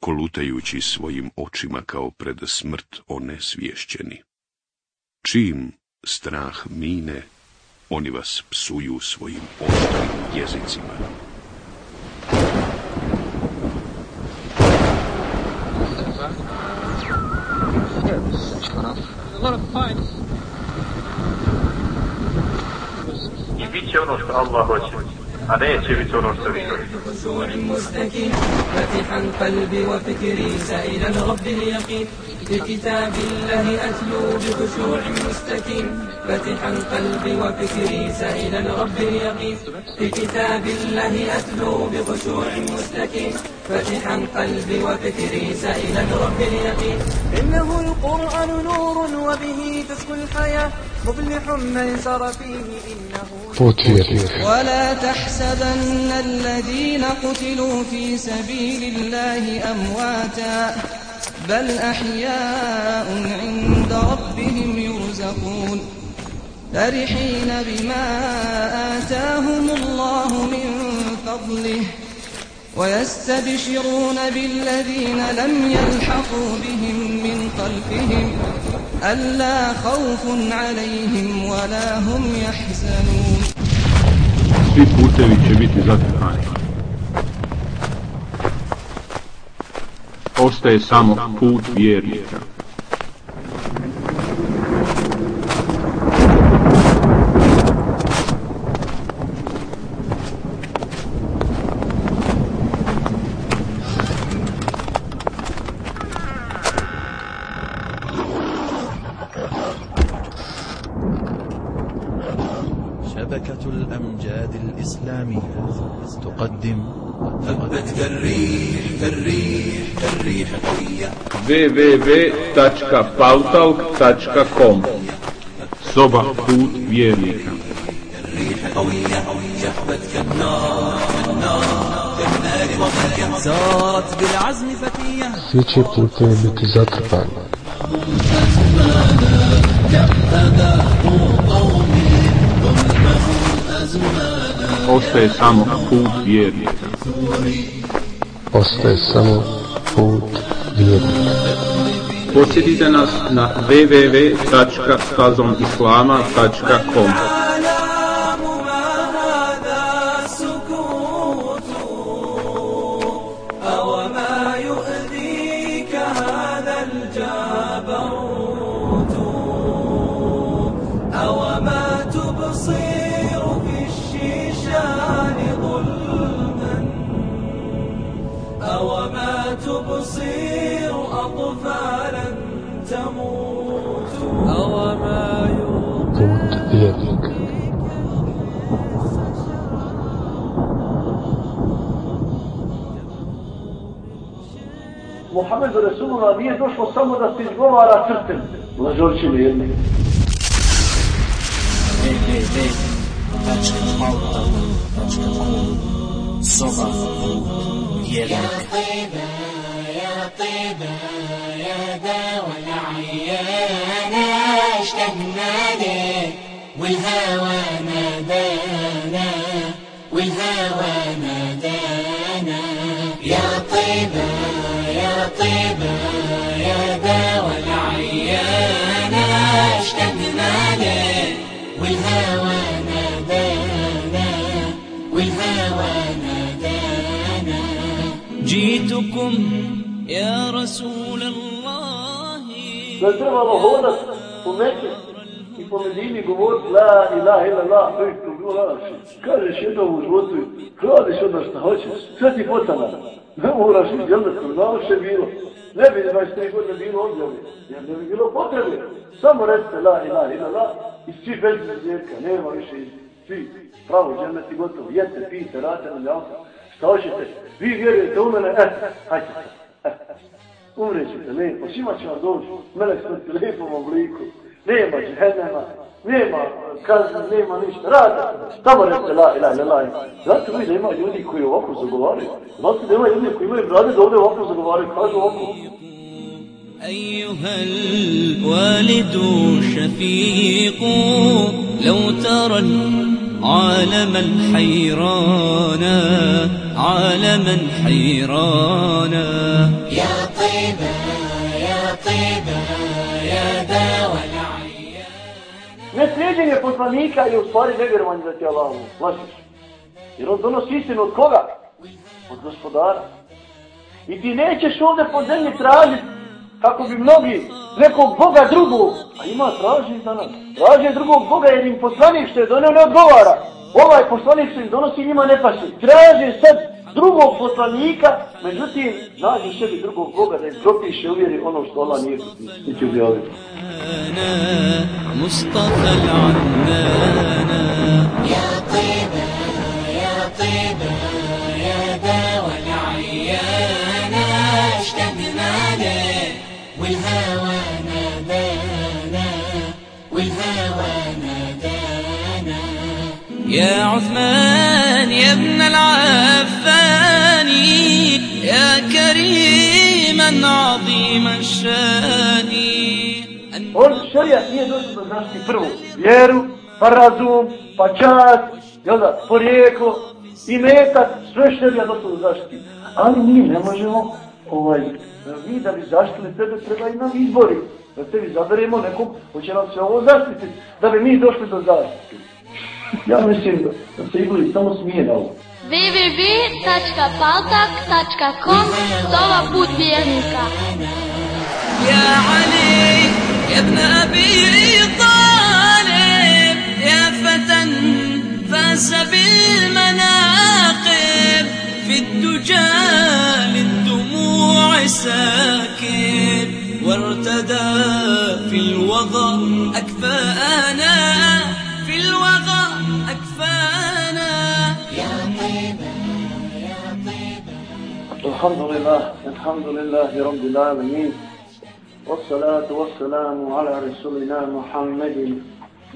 kolutajući svojim očima kao pred smrt onesvješćeni. Čim strah mine, oni vas psuju svojim oštrim jezicima. I bit će ono što Allah hoće. خشوع مستكين فاتحا قلبي وفكري سائلا رب اليقين بكتاب الله أتلو بخشوع مستكين فاتحا قلبي وفكري سائلا رب اليقين. بكتاب الله أتلو بخشوع مستكين فاتحا قلبي وفكري سائلا رب اليقين. إنه القرآن نور وبه تسكو الحياة. مفلح من سر فيه إنه ولا تحسبن الذين قتلوا في سبيل الله أمواتا. بل أحياء عند ربهم يرزقون فرحين بما آتاهم الله من فضله ويستبشرون بالذين لم يلحقوا بهم من خلفهم ألا خوف عليهم ولا هم يحزنون Svi putevi će biti zatrpani. Ostaje samo put vjernika. www.paltalk.com Soba put vjernika Svi će putevi biti zatrpani. Ostaje samo put vjernika. Ostaje samo put vjernika. Posjetite nas na www.stazomislama.com Muhammedu Resulullah nije došlo samo da se izgovara crten. Lažorčine jedne. Soba vjernika. Ja طيبة يا طيبة يا داوى العيانة اشتهنا لك والهوى نادانا والهوى نادانا يا طيبة طيبة يا داوى العيانة اشتقنا لك والهوى نادانا والهوى نادانا جيتكم يا رسول الله hodat po Mekke i po Medini govoriti La ilaha illa Allah, to je to bilo. Kažeš jednom u životu, radiš onda šta hoćeš, sve ti potana. Ne moraš i djelati, znao što je bilo. Ne bi 23 godine bilo objave, jer ne bi bilo potrebe. Samo recite la ilaha ila la i svi bez zvijeka, nema više svi pravo džemeti gotovo. Jete, pijete, rate na ljavka. Šta hoćete? Vi vjerujete u mene? Eh, hajte. sad. Eh. umrećete ne, pa svima će vam doći, melek smrti lijepom obliku, nema džehennema, nema kazne, nema ništa, radi, tamo recite la ilaha ila ila. Zato vi da ima ljudi koji ovako zagovaraju, zato da ima ljudi koji imaju brade da ovdje ovako zagovaraju, kažu ovako. أيها الوالد شفيق لو ترى العالم الحيرانا عالما حيرانا يا Neslijedjenje poslanika je u stvari nevjerovanje da ti Allah lažiš. Jer on donosi istinu od koga? Od gospodara. I ti nećeš ovdje po zemlji tražiti kako bi mnogi nekog Boga drugog, a ima traži za nas, traži drugog Boga jer im poslanik što je donio ne odgovara. Ovaj poslanik što im donosi njima ne paši. Traži sad drugog poslanika, međutim, nađi sebi drugog Boga da im propiše uvjeri ono što Allah nije niti objavio. مصطفى العنانا يا طيبة يا طيبة يا عثمان يا ابن العفان يا كريما عظيم الشان On šarijat nije došao da zaštiti prvo vjeru, pa razum, pa čast, jel da, porijeklo, i metak, sve šarijat došao da zaštiti. Ali mi ne možemo, ovaj, mi da bi zaštili tebe, treba i nam izbori. Da tebi zaberemo nekog, hoće nam se ovo zaštiti, da bi mi došli do zaštiti. Ja mislim da ste igli samo smijen ovo. www.paltak.com Sova put vjernika Ja Ali, jedna bi talib Ja fatan, fasa bil manaqib Fit tuđa للدموع ساكن وارتدى في الوضع أكفاءنا الحمد لله الحمد لله رب العالمين والصلاة والسلام على رسولنا محمد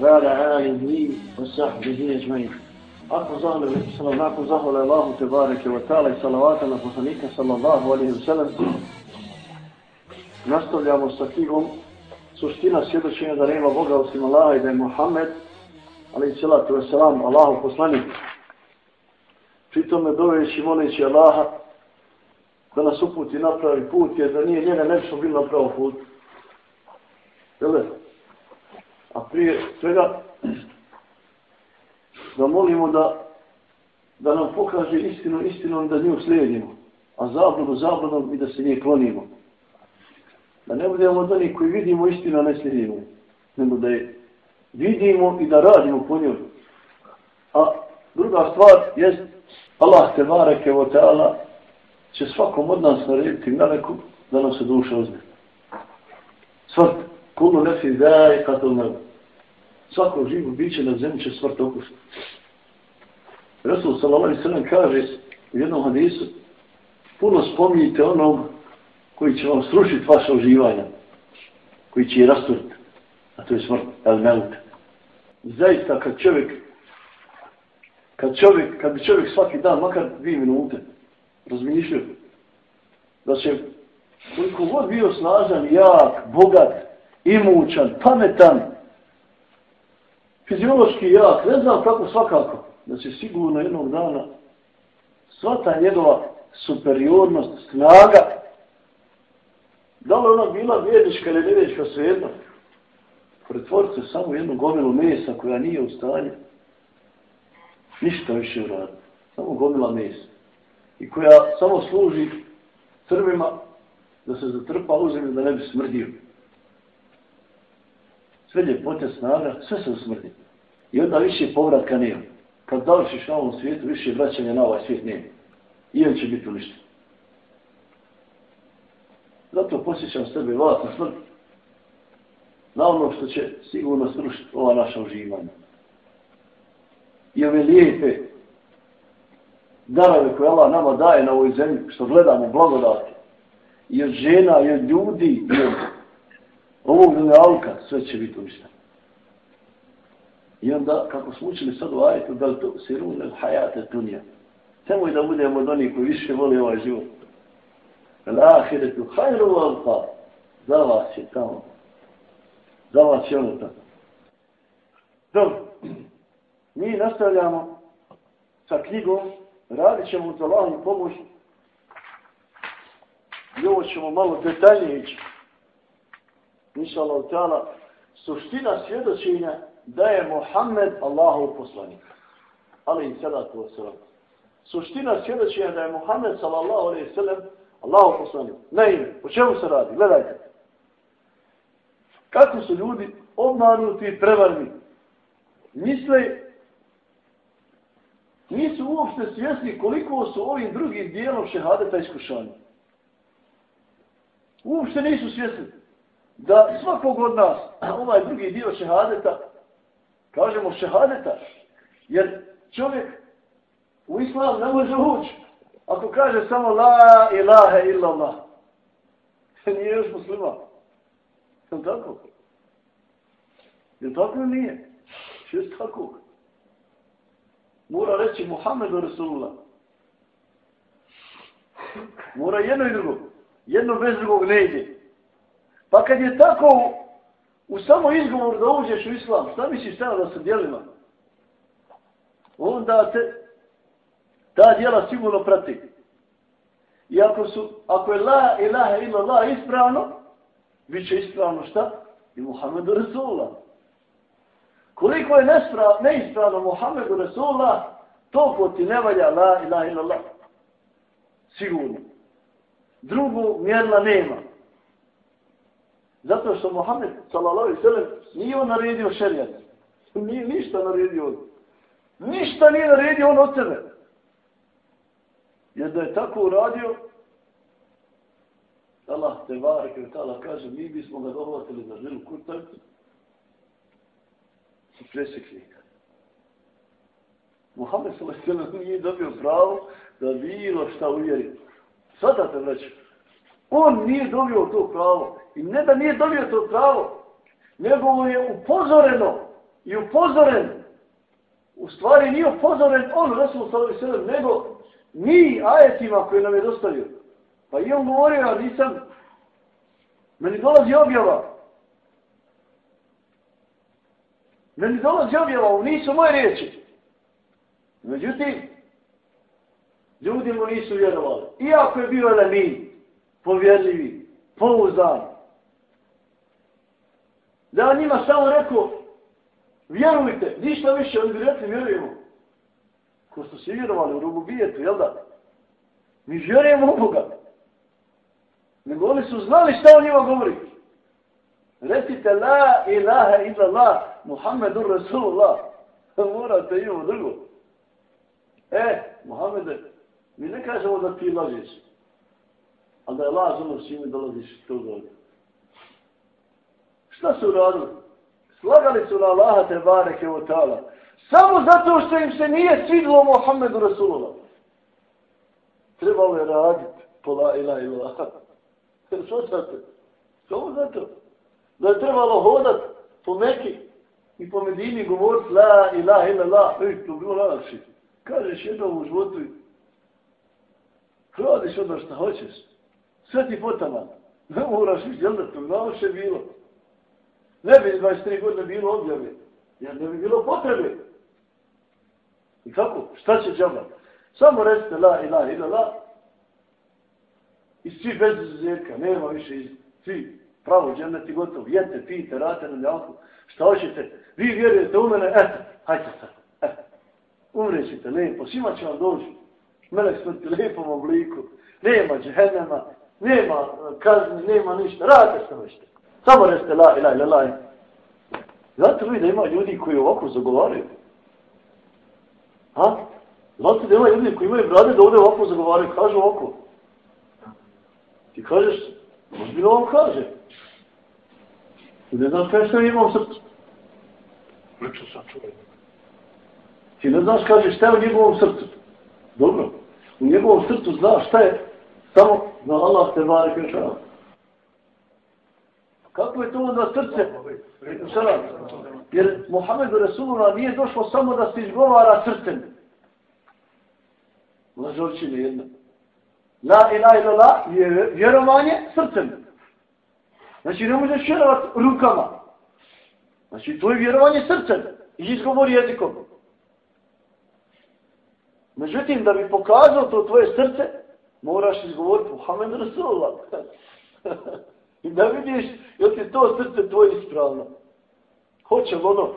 وعلى آله وصحبه أجمعين Ako zahvala, salam, nakon zahvala Allahu te bareke wa ta'ala i salavata na poslanika sallallahu alaihi wa sallam, nastavljamo sa knjigom suština svjedočenja da nema Boga osim Allaha i da je Muhammed, alaihi salatu wa salam, Allahu poslanik. Pritom me doveći moleći Allaha da nas uputi na pravi put, jer da nije njega ne bismo bili na pravom putu. Jel? A prije svega da molimo da da nam pokaže istinu istinom da nju slijedimo, a zabludu zabludom i da se nje klonimo. Da ne budemo od onih koji vidimo istinu, a ne slijedimo. Nego da je vidimo i da radimo po njoj. A druga stvar je Allah te bareke o teala će svakom od nas narediti meleku da nam se duša uzme. Svrt, kulu nefi daje katul nebo. Svako živo biće na zemlji će svrt okušati. Resul sallallahu alaihi sallam kaže u jednom hadisu puno spominjite onog koji će vam srušiti vaše uživanja, koji će je rasturiti, a to je smrt, el meut. Zaista kad čovjek kad čovjek, kad bi čovjek svaki dan, makar dvije minute, razmišljaju da će koliko god bio snažan, jak, bogat, imućan, pametan, fiziološki jak, ne znam kako svakako, da će sigurno jednog dana sva ta njegova superiornost, snaga, da li ona bila vjedička ili nevjedička svejedno, pretvoriti se samo jednu gomilu mesa koja nije u stanju ništa više uraditi. Samo gomila mesa i koja samo služi crvima da se zatrpa u zemlju da ne bi smrdio. Sve ljepote snaga, sve se usmrdi. I onda više povratka nema. Kad završiš na ovom svijetu, više vraćanja na ovaj svijet nema. I on će biti uništen. Zato posjećam sebe vas na smrt. Na ono što će sigurno srušiti ova naša uživanja. I ove lijepe darove koje Allah nama daje na ovoj zemlji, što gledamo blagodati i od žena, i od ljudi, i od ovog dunjalka, sve će biti uništeno. I onda, kako smo učili sad u ajetu, da li to se al hajate dunja. Nemoj da budemo od onih koji više voli ovaj život. L'ahiretu hajru alfa. Za vas je tamo. Za vas je ono tamo. Dobro. Mi nastavljamo sa knjigom. Radit ćemo za Allahom pomoć. I ovo ćemo malo detaljnije ići. Miša Allah, ta'ala, suština svjedočenja da je Mohamed Allahov poslanik. Ali i sada to se Suština svjedočenja da je Muhammed sallallahu alaihi sallam Allahov poslanik. Naime, o čemu se radi? Gledajte. Kako su ljudi obmanuti i prevarni? Misle, nisu uopšte svjesni koliko su ovim drugim dijelom šehadeta iskušani. Uopšte nisu svjesni da svakog od nas, ovaj drugi dio šehadeta, kažemo šehadeta, jer čovjek u islam ne može ući ako kaže samo la ilaha illallah. Nije još muslima. Je tako? Je tako ili nije? Što tako? Mora reći Muhammedu Rasulullah. Mora jedno i drugo. Jedno bez drugog ne ide. Pa kad je tako u samo izgovor da uđeš u islam, šta misliš sada da se djelima? Onda te ta djela sigurno prati. I ako, su, ako je la ilaha illa la ispravno, bit će ispravno šta? I Muhammedu Rasulullah. Koliko je nesprav, neispravno Muhammedu Rasulullah, toliko ti ne valja la ilaha illallah. Sigurno. Drugu mjerla nema. Zato što Muhammed sallallahu alejhi ve sellem nije on naredio šerijat. Nije ništa naredio on. Ništa nije naredio on od sebe. Jer da je tako uradio, Allah te barek i kaže, mi bismo ga dohvatili za žilu kurtavicu i presekli ga. Muhammed s.a.v. nije dobio pravo da bilo šta uvjeri. Sada te reći, on nije dobio to pravo. I ne da nije dobio to pravo, nego mu je upozoreno i upozoren. U stvari nije upozoren on, Rasul s.a.v. nego mi ajetima koje nam je dostavio. Pa i on govorio, ja nisam, meni dolazi objava. Meni dolazi objava, ovo nisu moje riječi. Međutim, ljudi mu nisu vjerovali. Iako je bio elemin, povjerljivi, pouzdan. Da njima samo rekao, vjerujte, ništa više, oni bi rekli, vjerujemo ko su se vjerovali u rububijetu, jel da? Mi vjerujemo u Boga. Nego oni su znali šta o njima govori. Recite la ilaha illa la Muhammedur Rasulullah. Morate imamo drugo. E, Muhammede, mi ne kažemo da ti lažiš. Ali da je laž ono s čime dolaziš to govori. Šta su radili? Slagali su na Allaha te bareke o ta'ala. Samo zato što im se nije svidilo Muhammedu Rasulullah. Trebalo je raditi pola ila ila. Što sad? Samo zato. Da je trebalo hodat po Meki i po Medini govorit la ilaha ila la. Ej, to bilo lakše. Kažeš jednom u životu radiš ono što hoćeš. Sve ti potama. Ne moraš ići, jel da to znao bilo. Ne bi 23 godine bilo objave. Jer ne bi bilo potrebe. I kako? Šta će džaba? Samo recite la ilaha ila la. I svi bez izuzetka. Nema više iz... Svi pravo džemeti gotovo. Jete, pijete, rate na ljanku. Šta hoćete? Vi vjerujete u mene? Eto, hajte sad. Eto. Umrećete lijepo. Svima će vam doći. Melek smrti lijepom obliku. Nema džehennema. Nema e, kazni. Nema ništa. Rate se nešto. Samo reste la ila ila la. Zato vi da ima ljudi koji ovako zagovaraju. Ha? Znate da ima ljudi koji imaju brade da ovdje ovako zagovaraju, kažu ovako. Ti kažeš, možda bilo vam kaže. Ti ne znaš kaj što je imao srcu. Lično sam. Ti ne znaš kaže šta je u njegovom srcu. Dobro. U njegovom srcu znaš šta je Samo da Allah te bare kaže. Kako je to onda srce? Salam. Jer Muhammedu Rasulullah nije došlo samo da se izgovara srcem. Lažovčine jedna. La ilaha illallah je vjerovanje srcem. Znači ne možeš vjerovat rukama. Znači to je vjerovanje srcem i izgovor jezikom. Međutim, da bi pokazao to tvoje srce, moraš izgovoriti Muhammed Rasulullah. I da vidiš, jel ti to srce tvoje ispravno. Hoće ono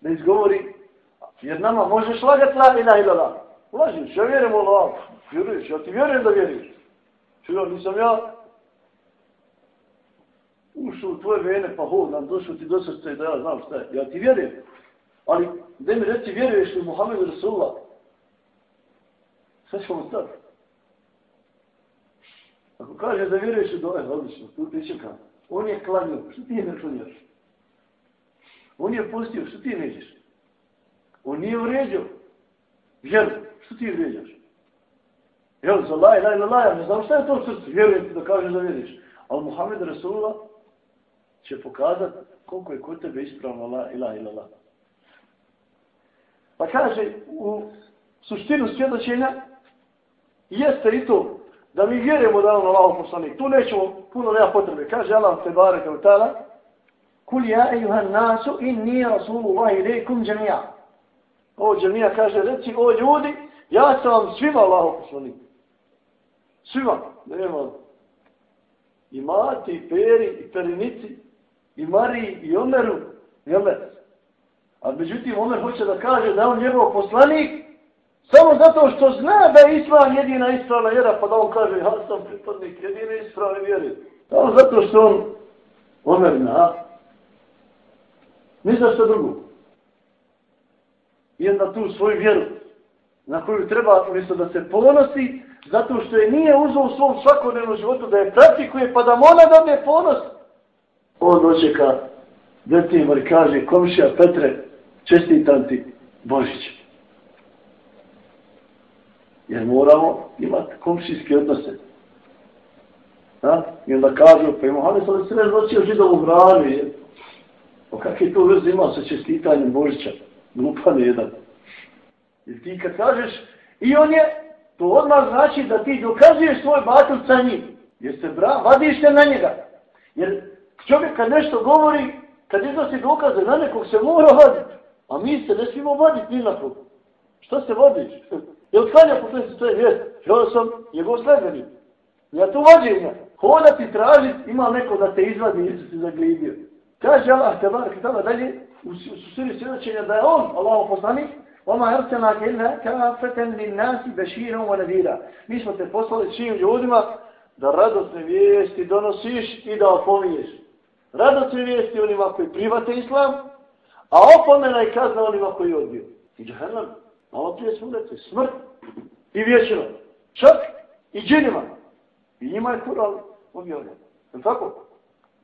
da izgovori, jer nama možeš lagat la ilaha illallah. Lažiš, ja vjerujem u Allah. Vjeruješ, ja ti vjerujem da vjeruješ. Čuo, nisam ja ušao u tvoje vene, pa hodam, došao ti do srca i da ja znam šta je. Ja ti vjerujem. Ali, da mi reci, vjeruješ li Muhammedu Rasulullah? Sve ćemo staviti. Ako kaže da vjeruješ u dole, odlično, tu ti čekam. On je klanio, što ti ne klanjaš? On je pustio, što ti nećeš? On nije vređao. Vjeru, što ti vređaš? Jel, za laj, laj, laj, ne znam šta je to srce, vjerujem ti da kažeš da vjeriš. Ali Muhammed Rasulullah će pokazati koliko je kod tebe ispravno la ilaha illallah. Pa kaže u suštinu svjedočenja jeste i to da mi vjerujemo da je on Allahov poslanik. Tu nećemo puno nema potrebe. Kaže Allah te barek u ta'ala Kul ja ejuhan nasu inni rasulullah ilaikum džemija. Ovo džemija kaže reci o ljudi ja sam vam svima Allahov poslanik. Svima. Nema i mati, i peri, i perinici, i Mariji, i Omeru, jel ne? A međutim, Omer hoće da kaže da on njegov poslanik, samo zato što zna da je Islam jedina ispravna vjera, pa da on kaže, ja sam pripadnik jedine ispravne vjere. Samo zato što on Omer zna. Ni za što drugo. I onda tu svoju vjeru, na koju treba, umjesto da se ponosi, zato što je nije uzao u svom svakodnevnom životu da je praktikuje, pa da mora da dobije ponosi on dočeka Detimor i kaže, komšija Petre, čestitam ti Božić. Jer moramo imati komšijske odnose. Da? I onda kažu, pa ima Hanes, ali se ne zločio židovu hranu. O pa kakve to veze ima sa čestitanjem Božića? Glupan je jedan. I ti kad kažeš, i on je, to odmah znači da ti dokazuješ svoj batul sa njim. Jer se bra, vadiš se na njega. Jer Čovjek kad nešto govori, kad iznosi dokaze na nekog se mora vaditi. A mi se ne smijemo voditi ni na kog. Što se vodiš? Jel klanja po to je vijest? Ja sam njegov sledbenik. Ja tu vođenja. Hodati, tražiti, ima neko da te izvadi, jer se zaglibio. Kaže Allah, te bar, kada dalje, u, u suri svjedočenja da je on, Allah poslanik, Oma hercena kella kafeten lin nasi beširom wa nadira. Mi smo te poslali svim ljudima da radosne vijesti donosiš i da opominješ radosne vijesti onima koji private islam, a opomena i kazna onima koji odbiju. I džahennam, malo prije smo rekli, smrt i vječno. Čak i džinima. I njima je Kur'an objavljen. Je tako?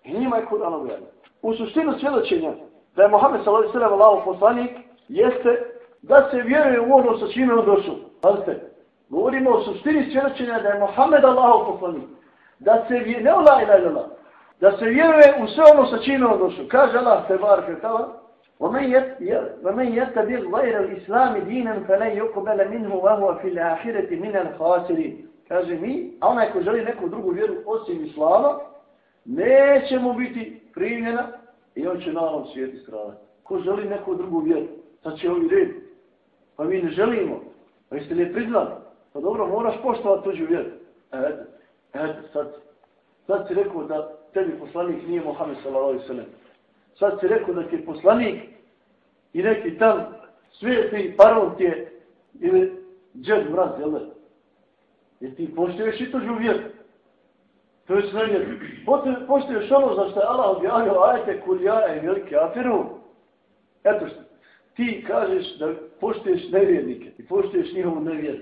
I njima je Kur'an objavljen. U suštinu svjedočenja da je Mohamed s.a.v. Allaho poslanik jeste da se vjeruje u ono sa čime on došao. Pazite, govorimo o suštini svjedočenja da je Mohamed Allahov poslanik. Da se vjeruje, ne u la ila ila, da se vjeruje u sve ono sa čime on došao. Kaže Allah, te bar kretala, ومن يتبع غير الإسلام دينا فلن يقبل منه وهو في الآخرة من الخاسرين kaže mi, a onaj ko želi neku drugu vjeru osim Islama, neće mu biti primljena i on će na ovom svijetu stradati. Ko želi neku drugu vjeru, sad će ovi red. Pa mi ne želimo. Pa jeste li priznali? Pa dobro, moraš poštovati tuđu vjeru. Eto, eto, sad, sad si rekao da tebi poslanik nije Mohamed sallallahu alaihi sallam. Sad si rekao da ti je poslanik i neki tam svijeti paron ti je ili džed mraz, jel da? Jer ti poštuješ i tuđu vjeru. To je sve vjeru. Poštuješ ono za što je Allah objavio ajete kuljaja i velike afiru. Eto što. Ti kažeš da poštuješ nevjernike i poštuješ njihovu nevjeru.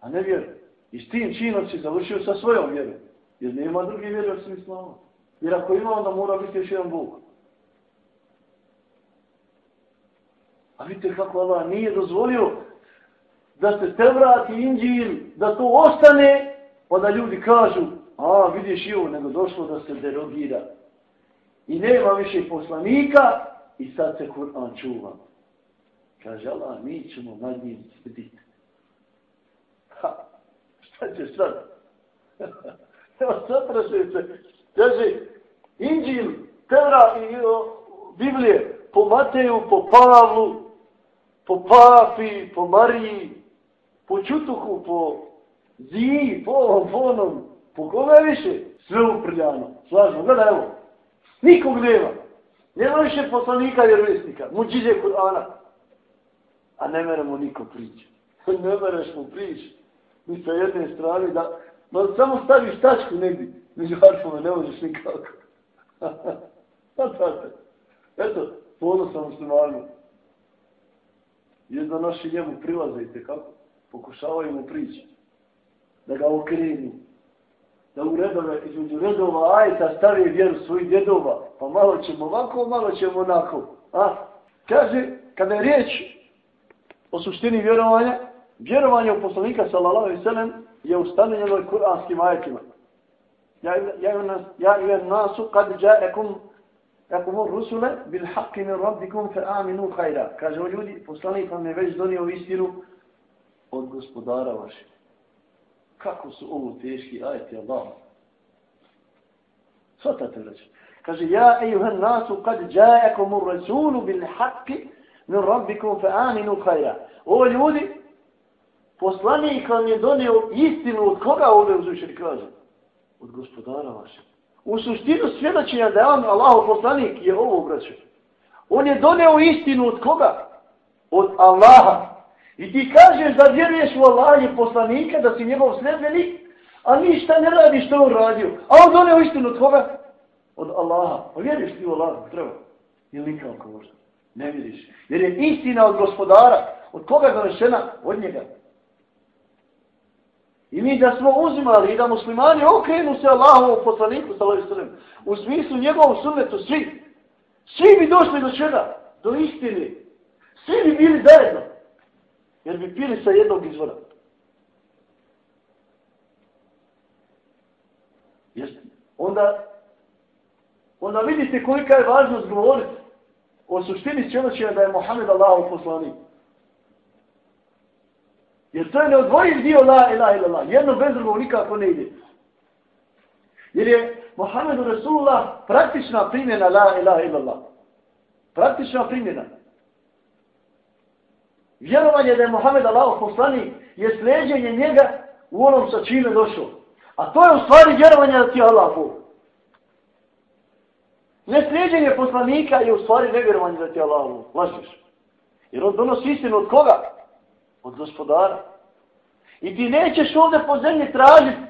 A nevjeru. I s tim činom si završio sa svojom vjerom. Jer nema drugi vjeru osim islama. Jer ako ima, onda mora biti još jedan Bog. A vidite kako Allah nije dozvolio da se te vrati inđil, da to ostane pa da ljudi kažu, a vidiš i ovo, nego došlo da se derogira. I nema više poslanika i sad se Kur'an čuva. Kaže Allah, mi ćemo nad njim sjediti. Ha, šta će sad? Evo, saprašaju se. Kaže, Inđil, Tera i o, Biblije, po Mateju, po Pavlu, po Papi, po Mariji, po Čutuhu, po Ziji, po ovom, po onom, po kome više? Sve uprljano. Slažno, gledaj, evo. Nikog nema. Nema više poslanika i vjerovjesnika. Muđiđe Kur'ana. A ne meremo niko priče. ne mereš mu priče. Mi sa jedne strane da... No, samo staviš tačku negdje. Među harfove ne možeš nikako. Pa znate. Eto, ponosan muslimanima. Jedna naši njemu prilaze i tekako. Pokušavaju mu prići. Da ga okrenu. Da u redove, između redova ajta stavi vjeru svojih djedova. Pa malo ćemo ovako, malo ćemo onako. A? Kaže, kada je riječ o suštini vjerovanja, vjerovanje u poslanika sallallahu alaihi sallam je ustanovljeno kuranskim ajetima. Ja, ja, الناس ja, جاءكم nasu kad ja'akum Jakomu rusule bil haqqi min rabbikum fa aminu khayra. Kaže o ljudi, poslanik vam je već donio istinu od gospodara vaše. Kako su ovo teški ajeti Allah. Svatate reći. Kaže, ja ejuhan nasu kad jajakomu rasulu bil haqqi min rabbikum fa aminu khayra. O ljudi, poslanik vam je donio istinu od koga ovdje uzvišeni kaže? Od gospodara vašeg. U suštinu svjedočenja da je on Allahov poslanik je ovo obraćao. On je doneo istinu od koga? Od Allaha. I ti kažeš da vjeruješ u Allaha i poslanika, da si njegov sljedbenik, a ništa ne radi što on radio. A on doneo istinu od koga? Od Allaha. A vjeruješ ti u Allaha? Treba. Ili nikako možda? Ne vidiš. Jer je istina od gospodara. Od koga je donešena? Od njega. I mi da smo uzimali i da muslimani okrenu se Allahovom poslaniku, sallam, u smislu njegovom sunnetu, svi, svi bi došli do čega? Do istine. Svi bi bili zajedno. Jer bi pili sa jednog izvora. Jeste. Onda, onda vidite kolika je važnost govoriti o suštini čeločina da je Mohamed Allahov poslanik. Jer to je neodvojiv dio la ilaha illallah. Jedno bez drugog nikako ne ide. Jer je Muhammedu Rasulullah praktična primjena la ilaha illallah. Praktična primjena. Vjerovanje da je Muhammed Allah poslani je sljeđenje njega u onom sa čime došao. A to je u stvari vjerovanje da ti Allah Bog. Ne sljeđenje poslanika je u stvari nevjerovanje da ti Allah Bog. Lažiš. Jer on donosi istinu od koga? Od gospodara. I ti nećeš ovdje po zemlji tražiti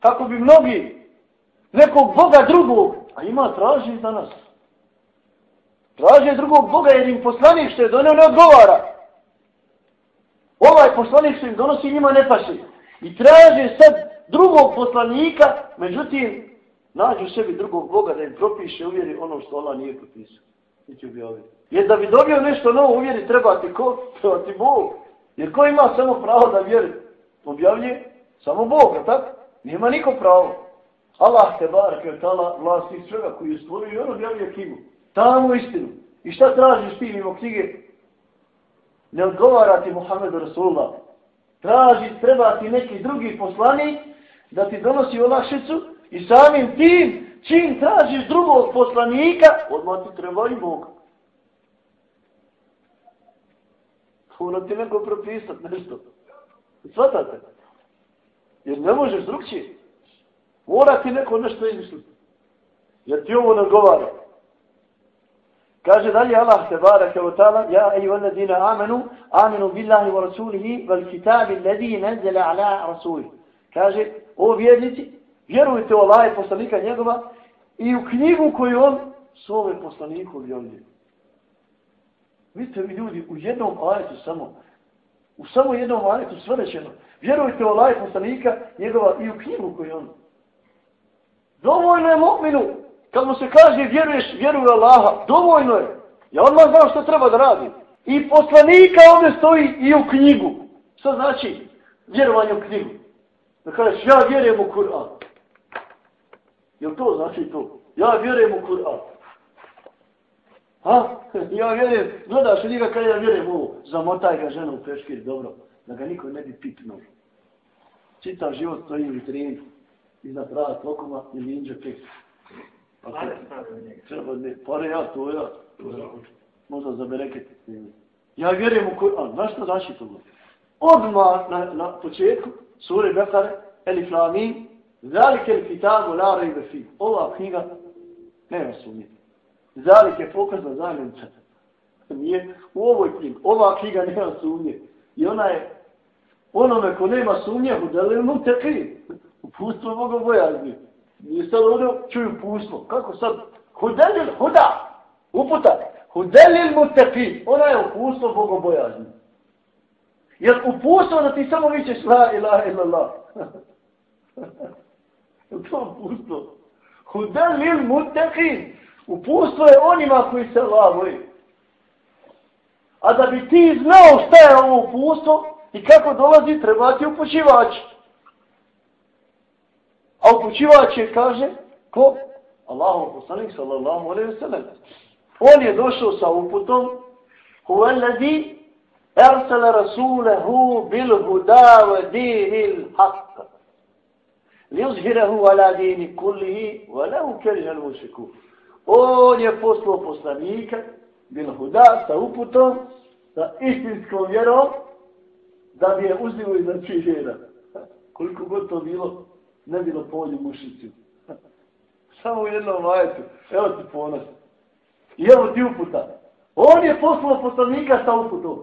kako bi mnogi nekog Boga drugog, a ima traži za nas. Traži drugog Boga jer im poslanik što je donio ne odgovara. Ovaj poslanik što im donosi njima ne paši. I traži sad drugog poslanika, međutim, nađu sebi drugog Boga da im propiše uvjeri ono što Allah nije propisao. Jer da bi dobio nešto novo uvjeri, treba ti ko? Treba ti Bog. Jer ko ima samo pravo da vjeri? Objavlje samo Bog, tako? Nema niko pravo. Allah te bar, kao tala vlasti svega koji je stvorio i on objavlja knjigu. Tamo istinu. I šta tražiš ti mimo knjige? Ne odgovara ti Muhammedu Rasulullah. Traži, treba ti neki drugi poslanik da ti donosi olakšicu i samim tim, čim tražiš drugog poslanika, odmah ti treba i Boga. Mora ti neko propisat nešto. Svatate? Jer ne možeš drugčije. Mora ti neko nešto izmisliti. Jer ti ovo ne govara. Kaže dalje Allah te barake wa ta'ala Ja eju alladina amenu amenu billahi wa rasulihi wal kitabi alladhi nenzele ala rasulih. Kaže, o vjernici, vjerujte u Allah i poslanika njegova i u knjigu koju on svome poslaniku objavljuje. Vidite vi ljudi, u jednom ajetu samo, u samo jednom ajetu sve vjerujte u Allah poslanika, njegova i u knjigu koju on. Dovoljno je mu'minu, kad mu se kaže vjeruješ, vjeruj Allaha, dovoljno je. Ja odmah znam što treba da radi. I poslanika ovdje stoji i u knjigu. Što znači vjerovanje u knjigu? Da kažeš, ja vjerujem u Kur'an. Jel to znači to? Ja vjerujem u Kur'an. Ha? Ja vjerujem, gledaš njega kada ja vjerujem ovo. Zamotaj ga žena u peškir, dobro. Da ga niko ne bi pitnuo. Čitav život stoji u vitrini. Iznad rada tokoma i linđe pek. Treba ne, pare ja, to ja. Možda za bereket. Ja vjerujem u Kur'an. Znaš što znači to? Odmah na, na početku sure Bekare, Elif Lamin, Zalike il kitabu la rejbe fi. Ova knjiga nema sumnje. Zalike je pokazna zamjenica. Nije u ovoj knjigi. Ova knjiga nema sumnje. I ona je onome ko nema sumnje, hudele mu teki. Upustvo Boga bojazni. Nije sad ovdje čuju pustvo. Kako sad? Hudelil huda. Uputa. Hudelil mu teki. Ona je upustvo Boga bojazni. Jer upustvo da ti samo vićeš la ilaha illallah. to upustvo. Hudan lil muteqin. Upustvo je onima koji se Allah. A da bi ti znao šta je ovo upustvo i kako dolazi, treba ti upućivač. A upućivač je, kaže, ko? Allahu poslanik sallallahu alaihi wa sallam. On je došao sa uputom huveladi ersele rasulahu bil hudave dinil hakka. Li uzhirehu ala dini kullihi ve leukerihel musikuhu. On je poslao poslanika, bil huda, sa uputom, sa istinskom vjerom, da bi je uzdivo iznad svih. Koliko god to bilo, ne bilo polju mušicu. Samo u jednom majetu. Evo ti ponos. I evo ti uputa. On je poslao poslanika sa uputom.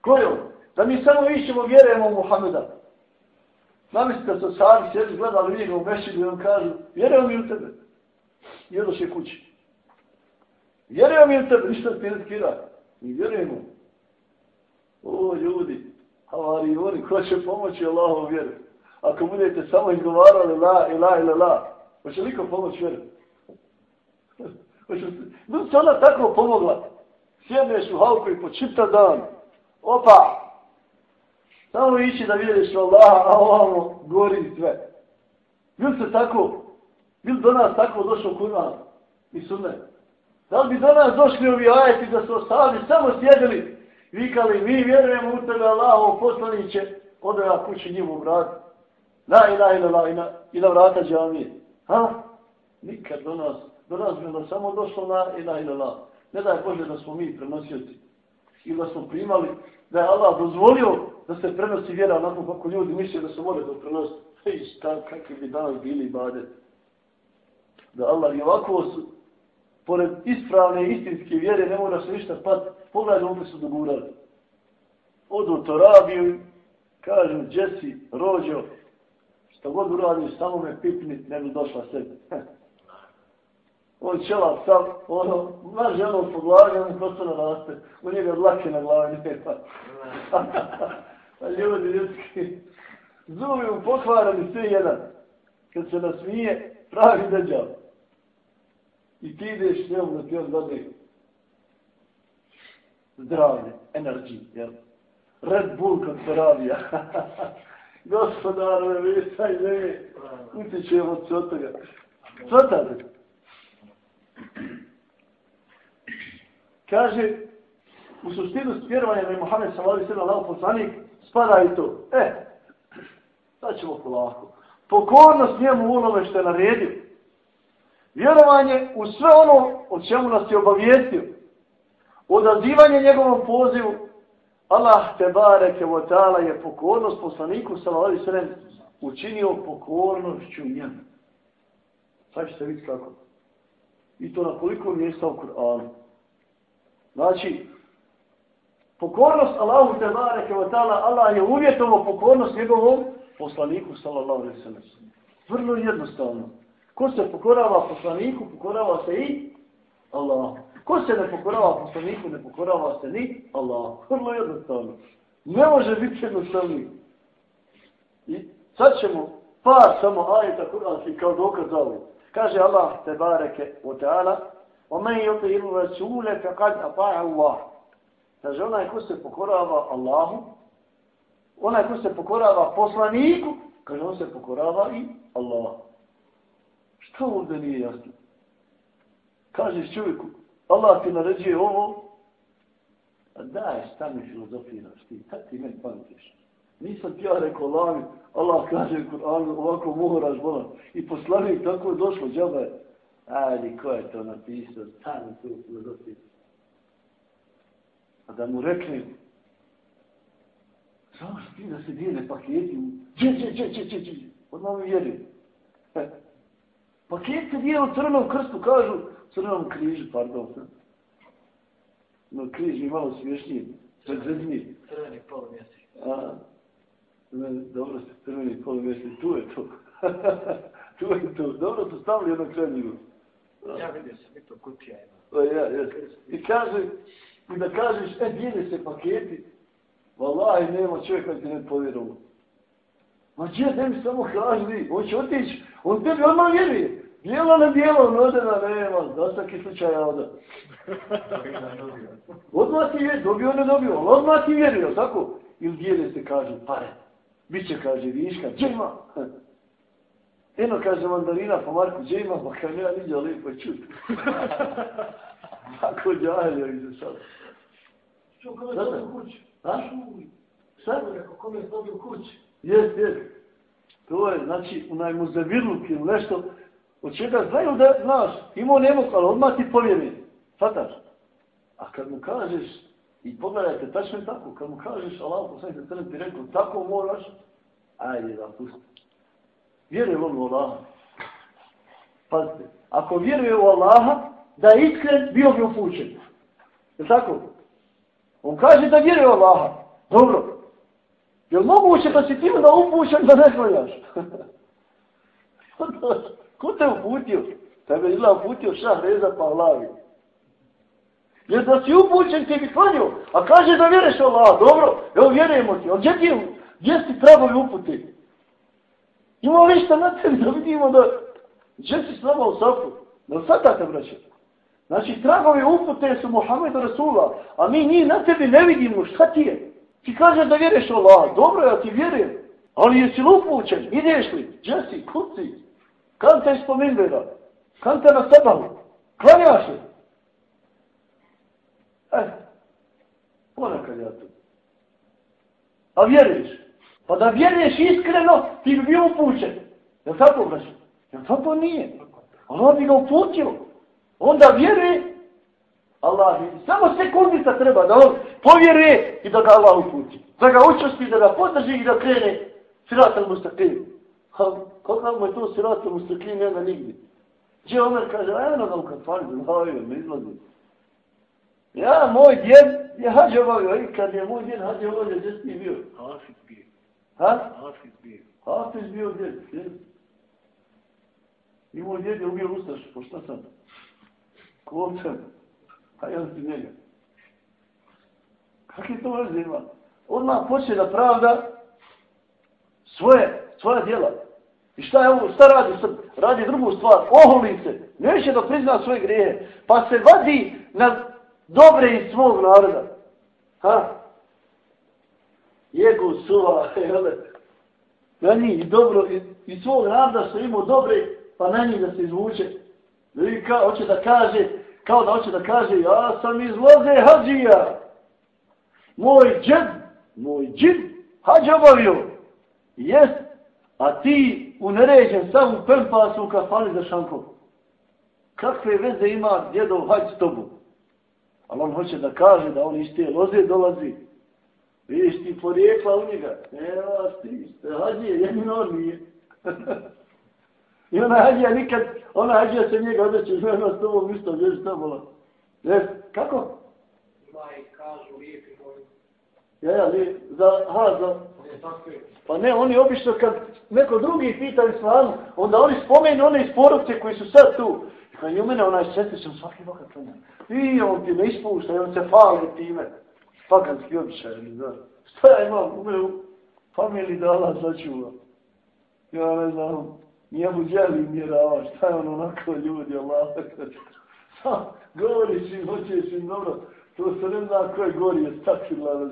Kojom? Da mi samo išemo, vjerujemo u Muhammeda. Zamislite se sami sjedi, gledali njega u mešinu i on kažu, vjerujem mi u tebe. I se kući. Vjerujem mi te, ništa ti ne skira. Mi vjerujemo. O, ljudi, havari, oni, ko će pomoći Allahu vjeru? Ako budete samo izgovarali la, i la, i la, la, hoće liko pomoći vjeru? No, se ona tako pomogla. Sjedneš u halku i počita dan. Opa, Samo ići da vidiš Allaha, a ovamo gori sve. Bil se tako, bil do nas tako došao Kur'an i sunnet? Da li bi do nas došli ovi ajeti da su ostali samo sjedili, vikali, mi vjerujemo u tebe Allahov poslaniće, ode ja kući njim vrat. Na i na i na i na i na vrata džamije. Ha? Nikad do nas, do nas bilo samo došlo na i na i na Ne daj Bože da smo mi prenosioci. I da smo primali, da je Allah dozvolio da se prenosi vjera onako kako ljudi misle da se vole da prenosi. Ej, šta, kakvi bi danas bili ibadet. Da Allah i ovako su, pored ispravne istinske vjere, ne mora se ništa pat, pogledaj ovdje su dogurali. Odu to rabiju, kažu, Jesse, rođo, što god uradiš, samo me pipni, ne bi došla sebi. On čela sam, ono, maže ono po glavi, on kosto na raste, u njega dlake na glavi, ne pa. A ljudi ljudski, zubi mu pokvarani sve jedan. Kad se nasmije, pravi deđal. I ti ideš s njom da ti on dade zdravlje, energy, jel? Red Bull kad se rabija. Gospodar, vi saj ne, utičemo od toga. Svatate? Kaže, u suštinu vjerovanja da je Mohamed sallallahu alejhi ve poslanik spada i to. E, sad ćemo polako. Pokornost njemu u onome što je naredio. Vjerovanje u sve ono o čemu nas je obavijestio. Odazivanje njegovom pozivu. Allah te bareke wa ta'ala je pokornost poslaniku sallallahu alejhi učinio pokornošću njemu. Sad ćete vidjeti kako. I to na koliko mjesta u Kur'anu. Znači, pokornost Allahu te bareke ve taala Allah je uvjetovo pokornost njegovom poslaniku sallallahu alejhi ve sellem. Vrlo jednostavno. Ko se pokorava poslaniku, pokorava se i Allah. Ko se ne pokorava poslaniku, ne pokorava se ni Allah. Vrlo jednostavno. Ne može biti jednostavno. I sad ćemo par samo ajeta kuranski kao dokaz za ovo. Kaže Allah te bareke ve taala: "Omen yuti'u rasule faqad ata'a Allah." Kaže, onaj ko se pokorava Allahu, onaj ko se pokorava poslaniku, Kaže, on se pokorava i Allahu. Šta ovdje nije jasno? Kažeš čovjeku, Allah ti naređuje ovo, a daj, stani filozofiraš ti, kad ti meni pamtiš? Nisam ti ja rekao, Allah, Allah kaže u Kur'anu, ovako moraš bolan. I poslanik tako je došlo, džaba je. Ajde, ko je to napisao, stani tu filozofiraš. A da mu rekli, zašto ti da se dijene paketi, dje, dje, dje, dje, dje, dje, odmah mi vjerim. Paket se dijeli u crnom krstu, kažu, crnom križu, pardon. No, križ je malo smješniji, sredredniji. Crveni polumjesec. A, ne, dobro se, crveni polumjesec, tu je to. tu je to, dobro su stavili jedno krenjivo. Ja vidio sam, mi to kutija ima. O, ja, ja. I kaže, i da kažeš, e, dijeli se paketi, Wallahi, nema čovjeka ti ne povjerovo. Ma gdje, ne mi samo kaži, on će otići, on tebi odmah vjeruje. Dijelo na dijelo, nodena nema, da svaki slučaj ovdje. odmah ti je, dobio ne dobio, ali odmah ti vjerio, tako? Ili dijeli se kaže, pare, bit će kaže viška, gdje ima? Eno kaže mandarina po Marku, gdje ima? Pa kad nema niđa lijepo čut. Tako djahelja ize sad. Što, kome je dobio kuću? A? Sad? Rekao, kome je dobio kuću? Jest, jest. To je, znači, u najmuzavirluk ili nešto, od čega znaju da, znaš, imao nemog, ali odmah ti povjeri. Svataš? A kad mu kažeš, i pogledajte, tačno je tako, kad mu kažeš, Allah, poslani se crni ti rekao, tako moraš, ajde da pusti. Vjeruje on u Allaha. Pazite, ako vjeruje u Allaha, da je iskren, bio bi upućen. Je tako? On kaže da vjeruje u Allaha. Dobro. Je li moguće da si ti da upućen da ne gledaš? Ko te uputio? Tebe je izgleda uputio šah reza pa lavi. Jer da si znači, upućen ti bi klanio, a kaže da vjereš Allah, dobro, evo vjerujemo ti, ali gdje ti, gdje si trebali uputi? Ima li šta na tebi da vidimo da, gdje si s nama u safu? Da li sad tako vraćam? Znači, tragovi upute su Muhammed Rasula, a mi njih na tebi ne vidimo, šta ti je? Ti kažeš da vjeruješ Allah, dobro, ja ti vjerujem, ali jesi li upućen, ideš li, gdje si, kuci? Kad te ispod minbera? Kad te na sebahu? Klanjaš li? E, ponekad ja tu. A vjeruješ? Pa da vjeruješ iskreno, ti bi bio upućen. Jel tako, braću? Jel tako nije? Allah bi ga uputio. Onda vjeruje, Allah samo sekundica treba da on povjeruje i da ga Allah uputi. Da ga učesti, da ga podrži i da krene siratan mustaqim. Kako mu je to siratan mustaqim, nema nigdje. Gdje Omer kaže, a eno ga u kafani, zavio, me izlazi. Ja, moj djed je hađe obavio, i kad je moj djed hađe obavio, gdje si bio? Hafiz bio. Ha? Hafiz bio. Hafiz bio djed, djed. I moj djed je ubio Ustaš, po šta sam? Kovcem. A ja ti njega. Kak je to veze ima? Odmah počne da pravda svoje, svoje djela. I šta je ovo, šta radi sad? Radi drugu stvar, oholi se, neće da prizna svoje greje, pa se vadi na dobre iz svog naroda. Ha? Jegu suva, jele. Na njih i dobro, iz, i svog naroda što imao dobre, pa na njih da se izvuče. I ka, hoće da kaže, kao da hoće da kaže, ja sam iz loze hađija. Moj džed, moj džid, hađ obavio. Jest, a ti uneređen sam u pempasu u kafani za šankom. Kakve veze ima djedov hađ s tobom? Ali on hoće da kaže da on iz te loze dolazi. Viš ti porijekla u njega. Evo ti, ste hađije, jedino on nije. I ona hađija nikad, ona hađija se njega odreće, že ona s tobom isto, gdje je tamo. Ne, kako? Ima i kažu lijepi moji. Ja, ja, li, za, ha, za... Ne, tako je. Pa ne, oni obično kad neko drugi pita islamu, onda oni spomenu one iz porodce koji su sad tu. I kad je u mene onaj setišan svaki vakat klanja. I on ti ne ispušta, i on se fali time. Paganski običaj, ne znam. Šta ja imam u mene familiji da Allah sačuva? Ja ne znam, njemu djeli mjerava, šta je on onako ljudi, Allah. Govoriš im, hoćeš im, dobro, to se ne zna koje gori je stakila,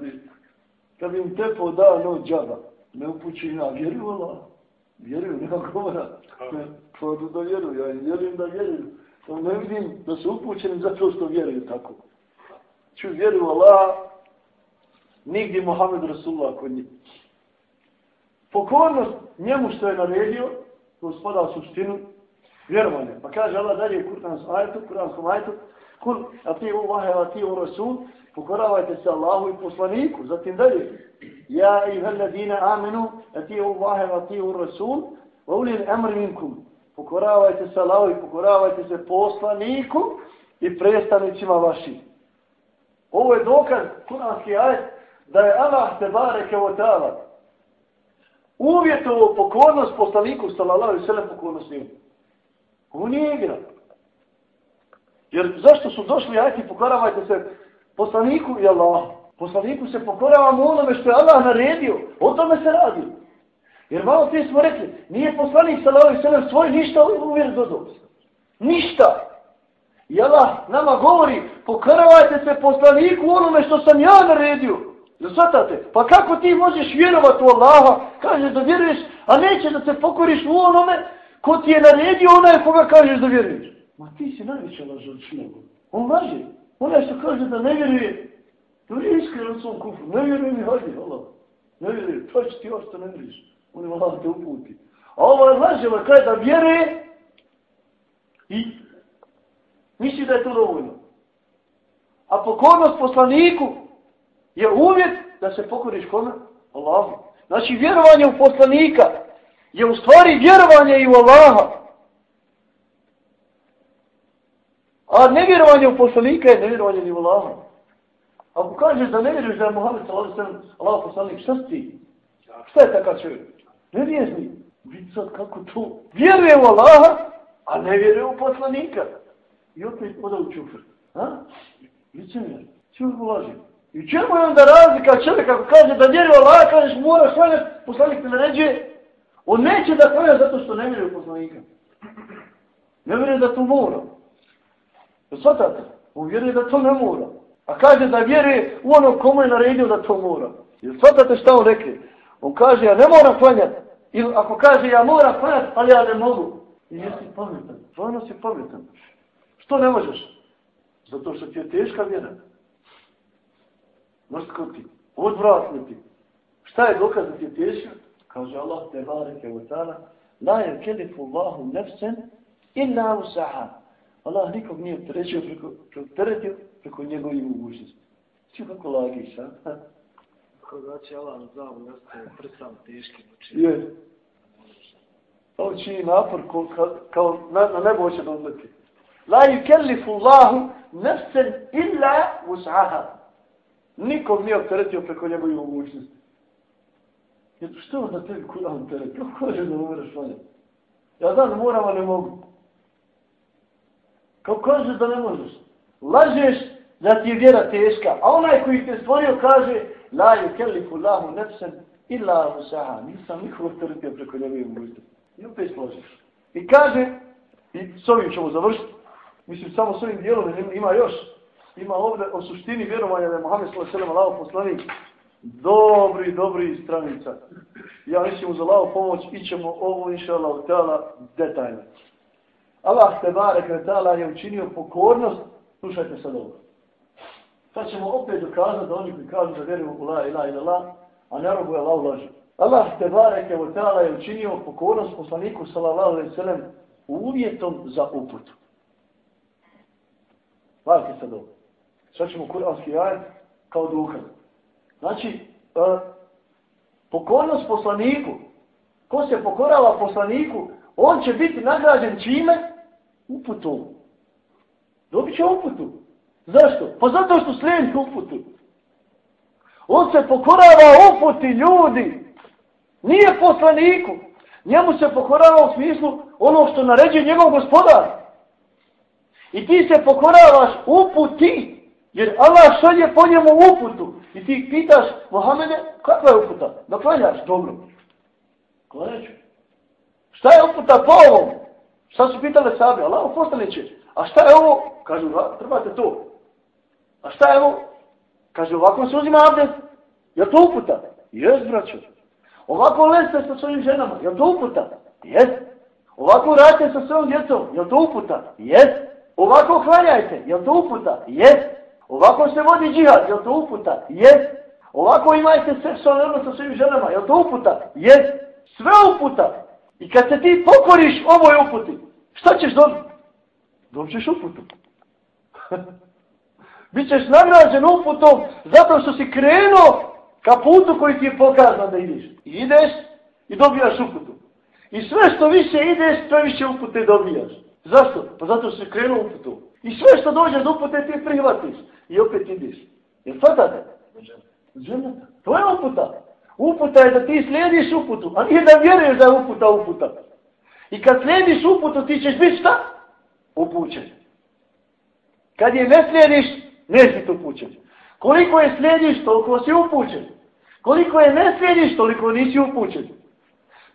kad bi im tepo dao no džaba, ne upući na vjeru Allah. Vjeruju, nema govora. Pa da vjeruju, ja vjerujem da vjeruju. To ne vidim da su upućeni zato što vjeruju tako. Ču vjeruju Allah, nigdje Mohamed Rasulullah kod njih. Pokornost njemu što je naredio, gospoda suštinu, vjerovanje. Pa kaže Allah dalje u Kur'anskom ajetu, Kur'anskom ajetu, kul ati u vahe, rasul, pokoravajte se Allahu i poslaniku. Zatim dalje, ja i veledine amenu, ati u vahe, ati rasul, wa ulil emr minkum. Pokoravajte se Allahu i pokoravajte se poslaniku i predstavnicima vaši. Ovo je dokaz, Kur'anski ajet, da je Allah te bareke o ta'ala uvjetovo pokornost poslaniku, sallallahu alaihi sallam, pokornost njemu. Ovo nije igra. Jer zašto su došli ajti pokoravajte se poslaniku i Allah. Poslaniku se pokoravamo onome što je Allah naredio. O tome se radi. Jer malo prije smo rekli, nije poslanik sallallahu sallam svoj ništa uvjer dodao. Ništa. I Allah nama govori, pokoravajte se poslaniku onome što sam ja naredio. Zasvatate? Pa kako ti možeš vjerovati u Allaha? Kaže da vjeruješ, a neće da se pokoriš u onome ko ti je naredio onaj koga kažeš da vjeruješ. Ma ti si najveća laža od. On laže. Onaj što kaže da ne vjeruje, to je iskreno u svom kufru. Ne vjeruje mi, hajde, Allah. Ne vjeruje, to će ti ošto ne vjeruješ. On je Allah te uputi. A ova je laže, ovo kaže da vjeruje i misli da je to dovoljno. A pokornost poslaniku je uvjet da se pokoriš kome? Allahu. Znači vjerovanje u poslanika je u stvari vjerovanje i u Allaha. A nevjerovanje u poslanika je nevjerovanje ni u Allaha. Ako kažeš da ne vjeruješ da je Muhammed sallallahu Allah poslanik, šta si ti? Šta je takav čovjek? Ne vjezni. Vidi sad kako to. Vjeruje u Allaha, a ne vjeruje u poslanika. I opet oda u čufr. Ha? Licemjer. Čemu ulaži? I čemu je onda razlika čovjek ako kaže da vjeruje u Allaha, kažeš mora klanjati, poslanik te naređuje. On neće da klanja zato što ne vjeruje u poslanika. Ne vjeruje da to mora. Svatate? u vjeri da to ne mora. A kaže da vjeri u ono komu je naredio da to mora. Jer svatate šta on rekli? On kaže ja ne moram klanjati. Ili ako kaže ja moram klanjati, ali ja ne mogu. I jesi pametan. Stvarno si pametan. Što ne možeš? Zato što ti je teška vjera. Mrsko ti. Odvratno ti. Šta je dokaz da ti je teška? Kaže Allah te bareke u ta'ala La je kelifu Allahu nefsen illa usaha. Allah nikog nije opteretio preko, opteretio preko njegovih mogućnosti. Svi kako lagiš, a? Kako znači Allah na zavu nastaje prsam teški znači. Je. To čini napor ko, ka, kao na, na nebo hoće da odleti. La yukellifu Allahu nefsen illa usaha. Nikog nije opteretio preko njegovih mogućnosti. Jer što da tebi Kur'an teret? Kako kaže da umreš vanje? Ja znam da moram, a ne mogu. Kako kaže da ne možeš? Lažeš da ti je vjera teška. A onaj koji te stvorio kaže La ju kellifu lahu nefsen illa usaha. Nisam nikog opteretio preko njegove mogućnosti. I opet složiš. I kaže, i s ovim ćemo završiti, mislim samo s ovim dijelom, ima još, ima ovdje o suštini vjerovanja da je Mohamed s.a.v. lao poslanik, dobri, dobri stranica. Ja mislim uz lao pomoć ićemo ovo inša Allah detaljno. Allah te bare kretala je učinio pokornost, slušajte sad ovo. Sad ćemo opet dokazati da oni koji kažu da vjeruju u la ila ila la, a ne robu je Allah ulaži. Allah te bare kretala je učinio pokornost poslaniku sallallahu alaihi sallam uvjetom za uputu. Varite sad ovo. Sad ćemo kuranski ajet kao dokaz. Znači, uh, pokornost poslaniku, ko se pokorava poslaniku, on će biti nagrađen čime? Uputom. Dobit će uputu. Zašto? Pa zato što slijedi uputu. On se pokorava uputi ljudi. Nije poslaniku. Njemu se pokorava u smislu ono što naređuje njegov gospodar. I ti se pokoravaš uputi. Jer Allah šalje po njemu uputu. I ti pitaš, Mohamede, kakva je uputa? Da klanjaš? Dobro. Klanjaću. Šta je uputa po ovom? Šta su pitali sabi? Allah postaniće. A šta je ovo? Kažu, trebate to. A šta je ovo? Kaže, ovako se uzima abdest. Je to uputa? Jes, braćo. Ovako leste sa svojim ženama, je to uputa? Jes. Ovako radite sa svojom djecom, je to uputa? Jes. Ovako hlanjajte, je to uputa? Jes. Ovako se vodi džihad, je to uputa? Jes. Ovako imajte seksualne odnos sa svojim ženama, je to uputa? Jes. Sve uputa. I kad se ti pokoriš ovoj uputi, šta ćeš dobiti? Dobit ćeš uputu. Bićeš nagrađen uputom zato što si krenuo ka putu koji ti je pokazan da ideš. I ideš i dobijaš uputu. I sve što više ideš, sve više upute dobijaš. Zašto? Pa zato što si krenuo uputu. I sve što dođe do upute ti prihvatiš. I opet ideš. Jel shvatate? Dženeta. To je uputa. Uputa je da ti slijediš uputu, a nije da vjeruješ da je uputa uputa. I kad slijediš uputu, ti ćeš biti šta? Upućen. Kad je ne slijediš, neće biti upućen. Koliko je slijediš, toliko si upućen. Koliko je ne slijediš, toliko nisi upućen.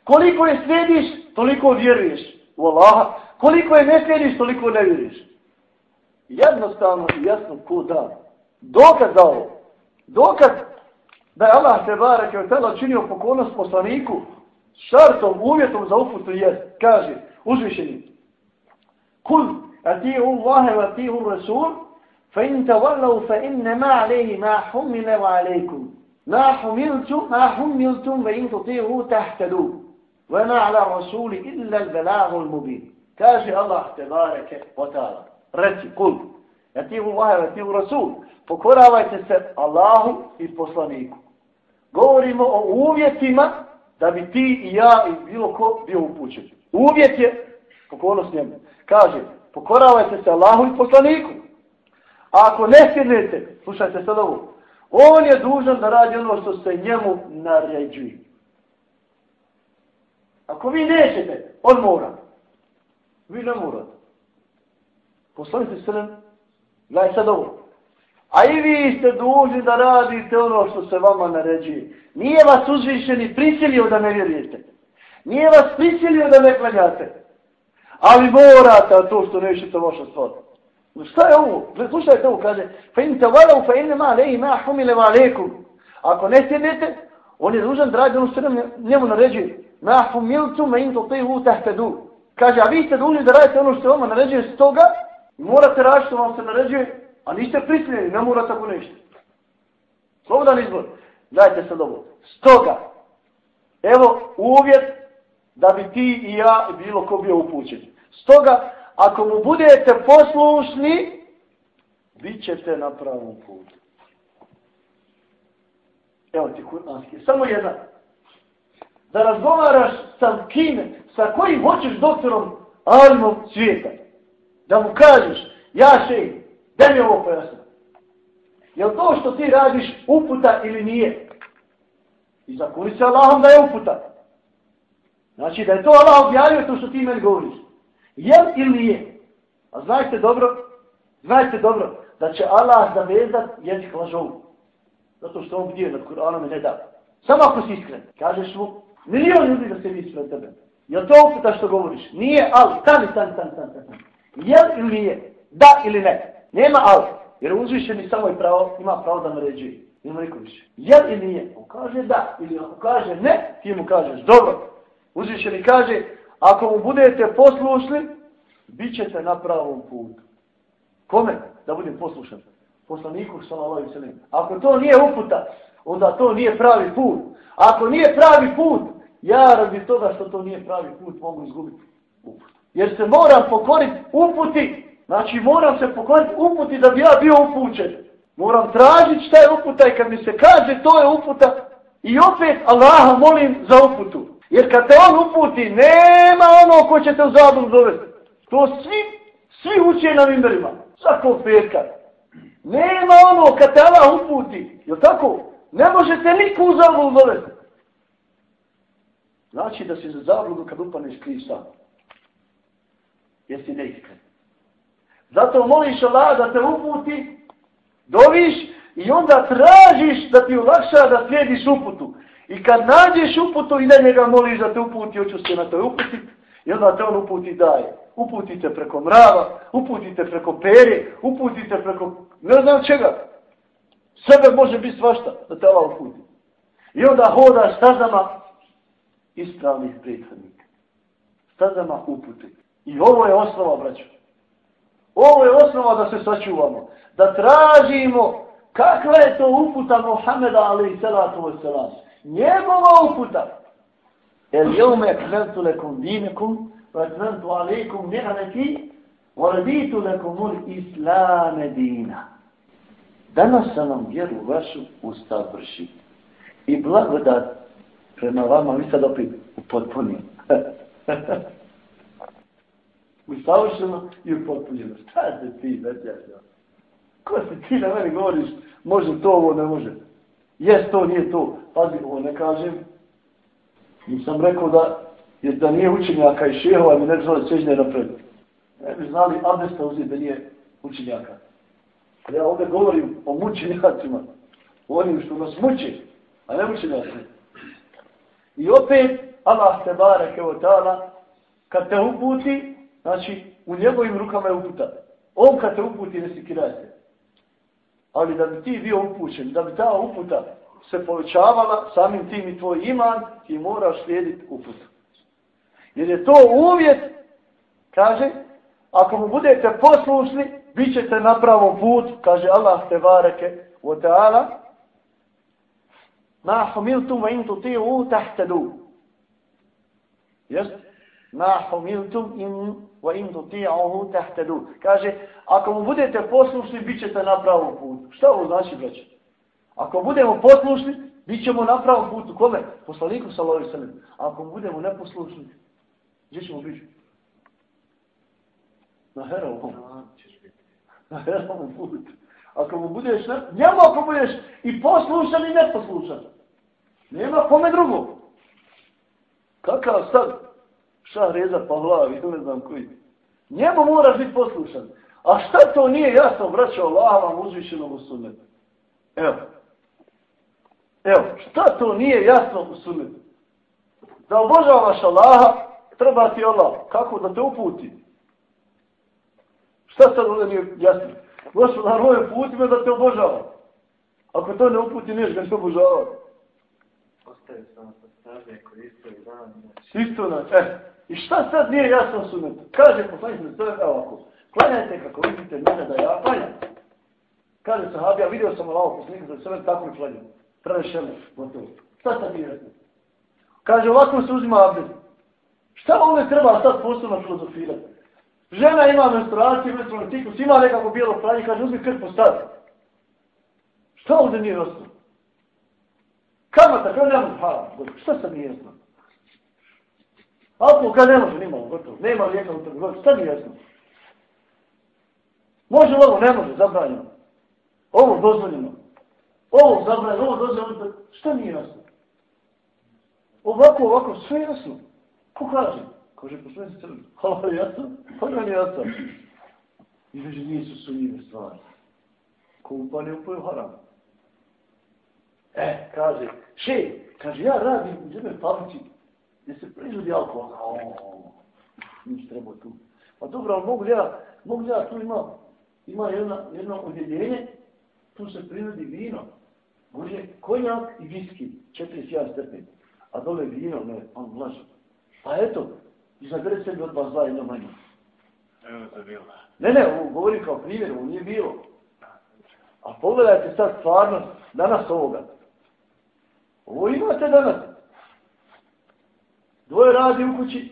Koliko je slijediš, toliko vjeruješ u Allaha. Koliko je ne slijediš, toliko ne vjeruješ. Jednostavno i jasno ko da. Dokaz da ovo. Dokaz da je Allah te barak je tela činio pokolnost poslaniku šartom, uvjetom za uputu je, kaže, uzvišeni. Kul, a ti u Allahe, a ti u Rasul, فإن تولوا فإنما عليه ما حمل وعليكم ما حملتم ما حملتم وإن تطيعوا تهتدوا وما على الرسول إلا البلاغ المبين كاجي الله تبارك وتعالى رتي قل يتيه الله ويتيه الرسول pokoravajte se Allahu i poslaniku. Govorimo o uvjetima da bi ti i ja i bilo ko bio upućen. Uvjet je pokornost njemu. Kaže, pokoravajte se Allahu i poslaniku. A ako ne sjednete, slušajte sad ovo, on je dužan da radi ono što se njemu naređuje. Ako vi nećete, on mora. Vi ne morate. Poslanite se nam, gledaj sad ovo. A i vi ste dužni da radite ono što se vama naređuje. Nije vas uzvišeni prisilio da ne vjerujete. Nije vas prisilio da ne klanjate. Ali morate to što nećete vaša stvar. Šta je ovo? Slušajte ovo, kaže. Fa in te valau fa in ma lehi ma humile ma lekum. Ako ne sjednete, on je dužan da radi ono što njemu naređuje. Ma humiltu ma in to te u tehtedu. Kaže, a vi ste dužni da radite ono što vama naređuje stoga, morate raditi što vam se naređuje, a niste prisiljeni, ne morate tako nešto. Slobodan izbor. Dajte sad ovo. Stoga, evo uvjet da bi ti i ja bilo ko bio upućen. Stoga, ako mu budete poslušni, bit ćete na pravom putu. Evo ti kuranski. Samo jedan. Da razgovaraš sa kime, sa kojim hoćeš doktorom alimom svijeta. Da mu kažeš, ja šeji, da mi ovo pojasno. Je to što ti radiš uputa ili nije? I zakuni se Allahom da je uputa. Znači da je to Allah objavio to što ti meni govoriš. Je ili nije? A znajte dobro, znajte dobro, da će Allah zavezat jezik lažovu. Zato što on bdije nad Kur'anom i ne da. Samo ako si iskren, kažeš mu, milion ljudi da se vidi sve tebe. Je to uputa što govoriš? Nije, ali, stani, stani, stani, stani, stani. Jel ili nije? Da ili ne? Nema ali. Jer uzvišeni samo je pravo, ima pravo da naređuje. Ima niko više. Jel ili nije? On kaže da. Ili ako kaže ne, ti mu kažeš dobro. Uzvišeni kaže, ako mu budete poslušni, bit ćete na pravom putu. Kome? Da budem poslušan. Poslaniku sallallahu sallam. Ako to nije uputa, onda to nije pravi put. Ako nije pravi put, ja radi toga što to nije pravi put mogu izgubiti uput. Jer se moram pokoriti uputi. Znači moram se pokoriti uputi da bi ja bio upućen. Moram tražiti šta je uputa i kad mi se kaže to je uputa i opet Allaha molim za uputu. Jer kad te on uputi, nema ono ko će te u zabunu dovesti. To svi, svi uče na mimberima. Svako petka. Nema ono kad te Allah uputi. Jel tako? Ne možete niko u zabunu dovesti. Znači da si za zabludu kad upaneš kriv sam. Jesi neiskren. Zato moliš Allah da te uputi, doviš i onda tražiš da ti ulakša da slijediš uputu. I kad nađeš uputu i na njega moliš da te uputi, hoću se na to uputi, i onda te on uputi daje. Uputite preko mrava, uputite preko pere, uputite preko ne znam čega. Sebe može biti svašta da te Allah uputi. I onda hodaš stazama ispravnih prethodnika. Stazama upute. I ovo je osnova, braćo. Ovo je osnova da se sačuvamo. Da tražimo kakva je to uputa Muhammeda alaih salatu wasalam. Njegova uputa. El jeume ekmentu lekum dinekum, wa ekmentu alaikum ni'aneti, wa raditu lekum ul islame dina. Danas sam vam vjeru vašu ustav. I blagodat prema vama, vi sad opet upotpunim. u savršeno i u potpunjeno. Šta se ti, ja Ko se ti na meni govoriš, može to, ovo ne može. Jes to, nije to. Pazi, ovo ne kažem. Nisam rekao da, je, da nije učenjaka i šehova, mi ne znali na napred. Ne bi znali abdesta uzeti da nije učenjaka. Ja ovdje govorim o mučenjacima, o onim što nas muče, a ne mučenjacima. I opet, Allah te bareke o ta'ala, kad te uputi, znači, u njegovim rukama je uputa. On kad te uputi, ne si kirajte. Ali da bi ti bio upućen, da bi ta uputa se povećavala, samim tim i tvoj iman, ti moraš slijediti uputu. Jer je to uvjet, kaže, ako mu budete poslušni, bit ćete na pravom put, kaže Allah te bareke o ta'ala, ma humiltum wa in tuti'u tahtadu. Jes? Ma humiltum in wa in tuti'uhu tahtadu. Kaže, ako mu budete poslušni, bit ćete na pravom putu. Šta ovo znači, braće? Ako budemo poslušni, bit ćemo na pravom putu. Kome? Poslaniku sallallahu alejhi ve sellem. Ako budemo neposlušni, gdje ćemo biti? Na herovom. Na herovom putu. Ako mu budeš, ne, njemu ako budeš i poslušan i neposlušan. Nema kome drugo. Kakav sad šah reza pa glavi, ne znam koji. Njemu moraš biti poslušan. A šta to nije jasno, braćo Allah vam uzvišenom u sunnetu? Evo. Evo, šta to nije jasno u sunnetu? Da obožavaš Allaha, treba ti Allah. Kako da te uputi? Šta sad ovdje nije jasno? Gospodar, ovo je puti me da te obožava. Ako to ne uputi, niješ ga se obožavati. Ostaje samo sa koji isto i dan. Isto na, e. I šta sad nije jasno sunetu? Kaže poslanik sa sve, ovako. Klanjajte kako vidite mene da ja klanjam. Kaže sahabija, vidio sam ovo poslanik sa sve, tako mi klanjam. Prenešeno, gotovo. Šta sad nije jasno? Kaže, ovako se uzima abdest. Šta ovdje treba sad posebno filozofirati? Žena ima menstruaciju, menstrualni ciklus, ima nekako bijelo pranje, kaže, uzmi krv postavi. Šta ovdje nije jasno? Kamata, kada ne može? Šta sad nije jasno? Alkohol ga ne može, nima gotovo. Nema lijeka u trgovini, šta mi jasno? Može ovo, ne može, zabranjeno. Ovo dozvoljeno. Ovo zabranjeno, ovo dozvoljeno. Šta mi jasno? Ovako, ovako, sve jasno. Ko kaže? Kaže, poslujem se crno. Hvala, jasno? Hvala, jasno. I veže nisu sunjive stvari. Kupanje u poju haram. E, kaže, še, kaže, ja radim u jednoj fabrici gdje se proizvodi alkohol. O, nič treba tu. Pa dobro, ali mogu ja, mogu ja, tu ima, ima jedna, jedno odjeljenje, tu se proizvodi vino. Može konjak i viski, 41 stepen. A dole vino, ne, on vlaže. Pa eto, izabere sebi od vas dva jedno manje. Evo to bilo. Ne, ne, ovo govorim kao primjer, ovo nije bilo. A pogledajte sad stvarno danas ovoga. Ovo imate danas. Dvoje radi u kući,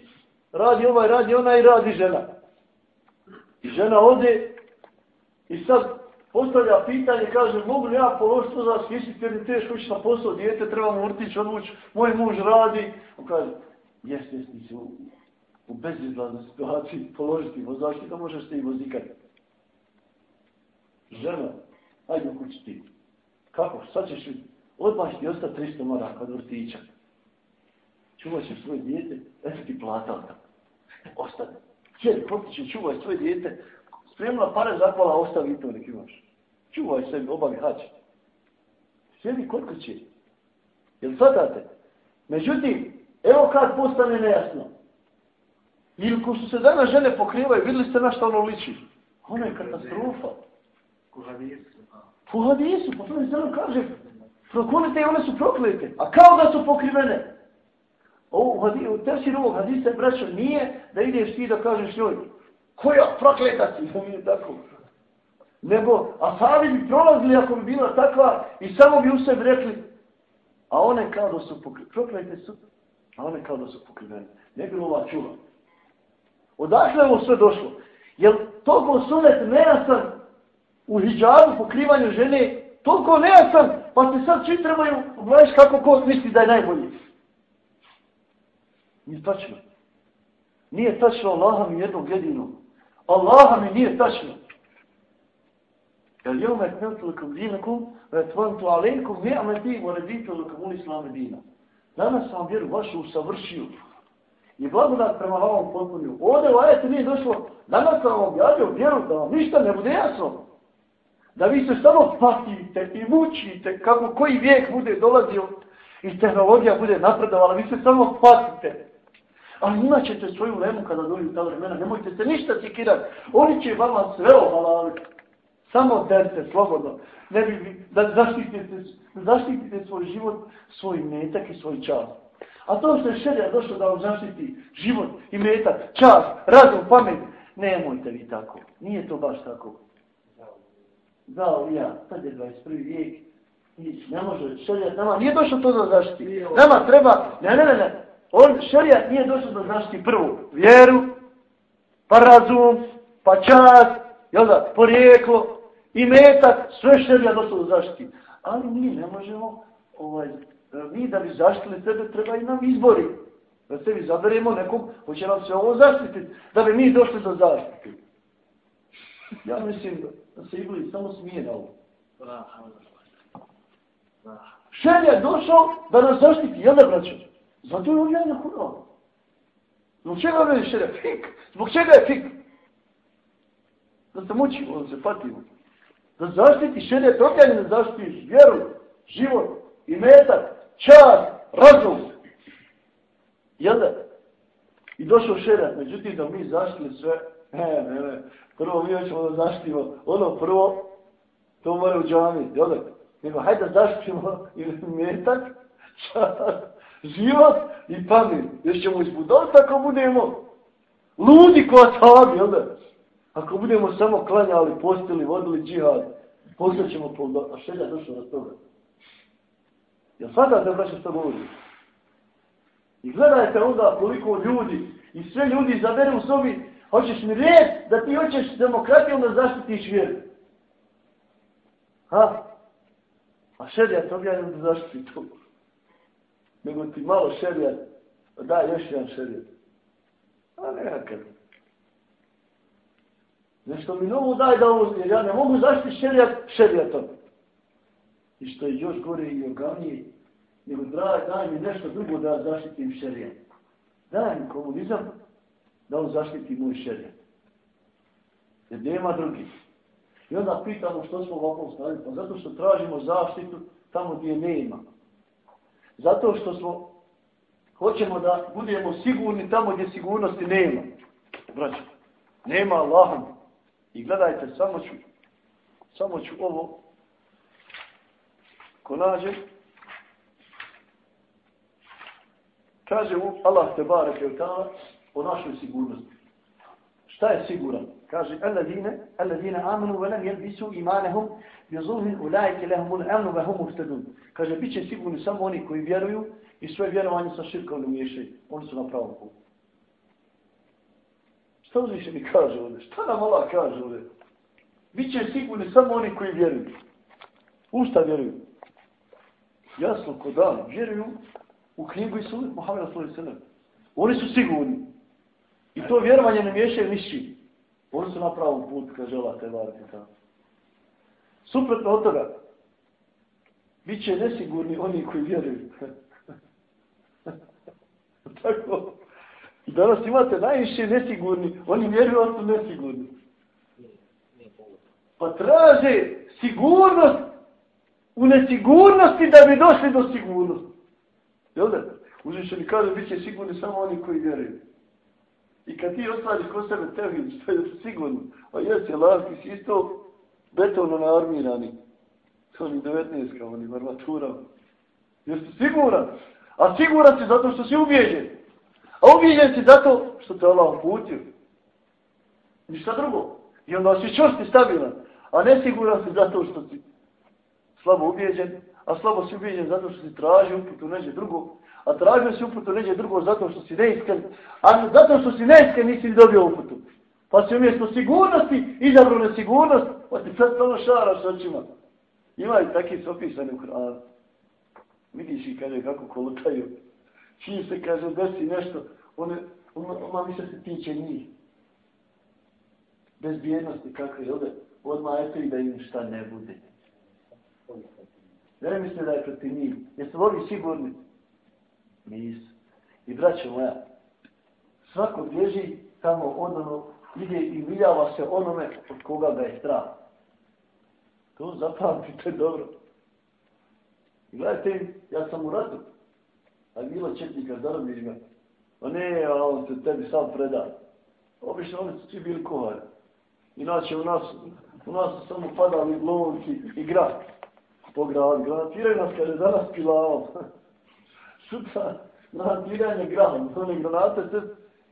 radi ovaj, radi ona i radi žena. I žena ode i sad postavlja pitanje, kaže, mogu li ja položiti za skisiti, jer je teško ići na posao, dijete trebamo vrtić, odvući, moj muž radi. On kaže, jes, jes, nisi u, u bezizlaznoj situaciji položiti vozački, da možeš ti vozikati. Žena, ajde u kući ti. Kako, sad ćeš odmah ti ostati 300 maraka od vrtića čuvat ćeš svoje dijete, eto ti platao tako. Ostane. Čer, potiče, čuvaj svoje dijete, spremila pare zapala, ostavi to nek imaš. Čuvaj sebi, obavi hać. Sjedi kod kuće. Jel sadate? Međutim, evo kad postane nejasno. Ili ko su se danas žene pokrivaju, vidjeli ste na što ono liči? Ono je katastrofa. Ku hadisu. Po hadisu, po tome se kaže, proklonite i one su proklete. A kao da su pokrivene. Ovo, u tefsir ovog hadisa, braćo, nije da ideš ti da kažeš njoj, koja prokleta si, da je tako. Nego, a savi bi prolazili ako bi bila takva i samo bi u sebi rekli, a one kao da su pokrivene, proklete su, a one kao da su pokrivene. Ne bi ova čula. Odakle ovo sve došlo? Jel toliko sunet nejasan u hijabu pokrivanju žene, toliko nejasan, pa se sad svi trebaju, gledaš kako ko misli da je najbolji. Nije tačno. Nije tačno Allaha mi jednog jedinog. Allaha mi nije tačno. Jer jel me kmeltu lakum dinakum, ve tvantu alejkum ni'meti, wa raditu lakum ul islam dina. Danas sam vjeru vašu usavršio. I blagodat prema ovom potpunju. Ovdje u ajetu nije došlo, danas sam vam objavio vjeru da vam ništa ne bude jasno. Da vi se samo patite i mučite kako koji vijek bude dolazio i tehnologija bude napredovala, vi se samo patite. Ali imat ćete svoju lemu kada dođu ta vremena, nemojte se ništa cikirati. Oni će vama sve ohalaliti. Samo derte, slobodno. Ne bi, da zaštitite, zaštitite svoj život, svoj metak i svoj čas. A to što je šerija došlo da vam zaštiti život i metak, čas, razum, pamet, nemojte vi tako. Nije to baš tako. Znao li ja, sad je 21. vijek, i ne može šerija, nama nije došlo to da zaštiti. Nama treba, ne, ne, ne, ne, on šerijat nije došao da zaštiti prvu vjeru, pa razum, pa čas, jel da, porijeklo, i metak, sve šerijat došao da zaštiti. Ali mi ne možemo, ovaj, mi da bi zaštili sebe, treba i nam izbori. Da se vi zaberemo nekom, hoće nam se ovo zaštiti, da bi mi došli do zaštiti. Ja mislim da, se Iblis samo smije na ovo. Šerijat došao da nas zaštiti, jel da braćo? Zato je na Kur'an. Zbog čega je šerijat? Fik. Zbog čega je fik? Da se mučimo, da se patimo. Da zaštiti šerijat, objavljen da zaštitiš vjeru, život, i metak, čas, razum. Jel da? I došao šerijat, međutim da mi zaštili sve, ne, ne, ne, prvo mi hoćemo da zaštitimo, ono prvo, to mora u džami, jel da? Nego, hajde da zaštimo i metak, čas, život i pamet. Još ćemo izbudati ako budemo ludi ko sahabi, jel da? Ako budemo samo klanjali, postili, vodili džihad, postat ćemo pol A šelja došla do toga. Jel sada se vraća što govori? I gledajte onda koliko ljudi i sve ljudi zabere u sobi, hoćeš mi reći da ti hoćeš demokratijom da zaštitiš vjeru. Ha? A šelja to objavljeno da zaštiti to nego ti malo šerijat, da, još jedan šerijat. A nekakav. Nešto mi novo daj da ovo, jer ja ne mogu zaštiti šerijat šerijatom. I što je još gore i organije, nego daj, daj mi nešto drugo da zaštitim šerijat. Daj mi komunizam da on zaštiti moj šerijat. Jer nema drugih. I onda pitamo što smo ovako stavili, pa zato što tražimo zaštitu tamo gdje nema. Zato što smo, hoćemo da budemo sigurni tamo gdje sigurnosti nema. Braćo, nema Allaha. I gledajte, samo ću, samo ću ovo, ko nađe, kaže u Allah te barek je o našoj sigurnosti. Šta je siguran? Kaže, alladine, alladine amanu ve lam yalbisu imanehum bi zulmin ulaika lahum al-amn wa hum muhtadun. Kaže, biće sigurni samo oni koji vjeruju i svoje vjerovanje sa širkom ne miješaju. Oni su na pravom putu. Šta uzviše mi kaže ovdje? Šta nam Allah kaže ovdje? Biće sigurni samo oni koji vjeruju. U šta vjeruju? Jasno, ko da, vjeruju u knjigu i sunet Muhammeda s.a.v. Oni su sigurni. I to vjerovanje ne miješaju nišći. Oni su na pravom putu, kaže Allah te varite tamo. Suprotno od toga, bit će nesigurni oni koji vjeruju. Tako. I danas imate najviše nesigurni, oni vjeruju, ali su nesigurni. Pa traže sigurnost u nesigurnosti da bi došli do sigurnosti. Jel da? Uzvišeni kaže, bit će sigurni samo oni koji vjeruju. I kad ti ostaviš ko sebe tebi, što je sigurno, a jes je lavski, si isto betono naarmirani. To ni 19 kao ni armatura. Jer si siguran. A siguran si zato što si ubijeđen. A ubijeđen si zato što te Allah uputio. Ništa drugo. I onda si čvrst i stabilan. A nesiguran si zato što si slabo ubijeđen. A slabo si ubijeđen zato što si tražio uputu neđe drugo. A tražio si uputu neđe drugo zato što si neiskren. A zato što si neiskren nisi dobio uputu. Pa si umjesto sigurnosti izabrao nesigurnost. Pa ti sad samo ono šaraš očima. Ima i takvi su opisani u Hranu. Vidiš i kaže kako kolutaju. Čim se kaže desi nešto, one, ono, ono više se tiče njih. Bez bijednosti kakve je ovdje. Odmah eto i da im šta ne bude. Ne misle da je protiv njih. Jesu li sigurni? Nisu. I braćo moja, svako bježi tamo od ono, ide i miljava se onome od koga ga je strah. To zapamtite dobro. Gledajte, ja sam u ratu. A bilo četnika, zarobiš ga. A ne, a on se tebi sam preda. Obično oni su svi bili kuhari. Inače u nas, u nas su samo padali lovci i grad. Po grad. Granatiraju nas kada je danas pilao. Sutra, granatiranje gradom. One granate se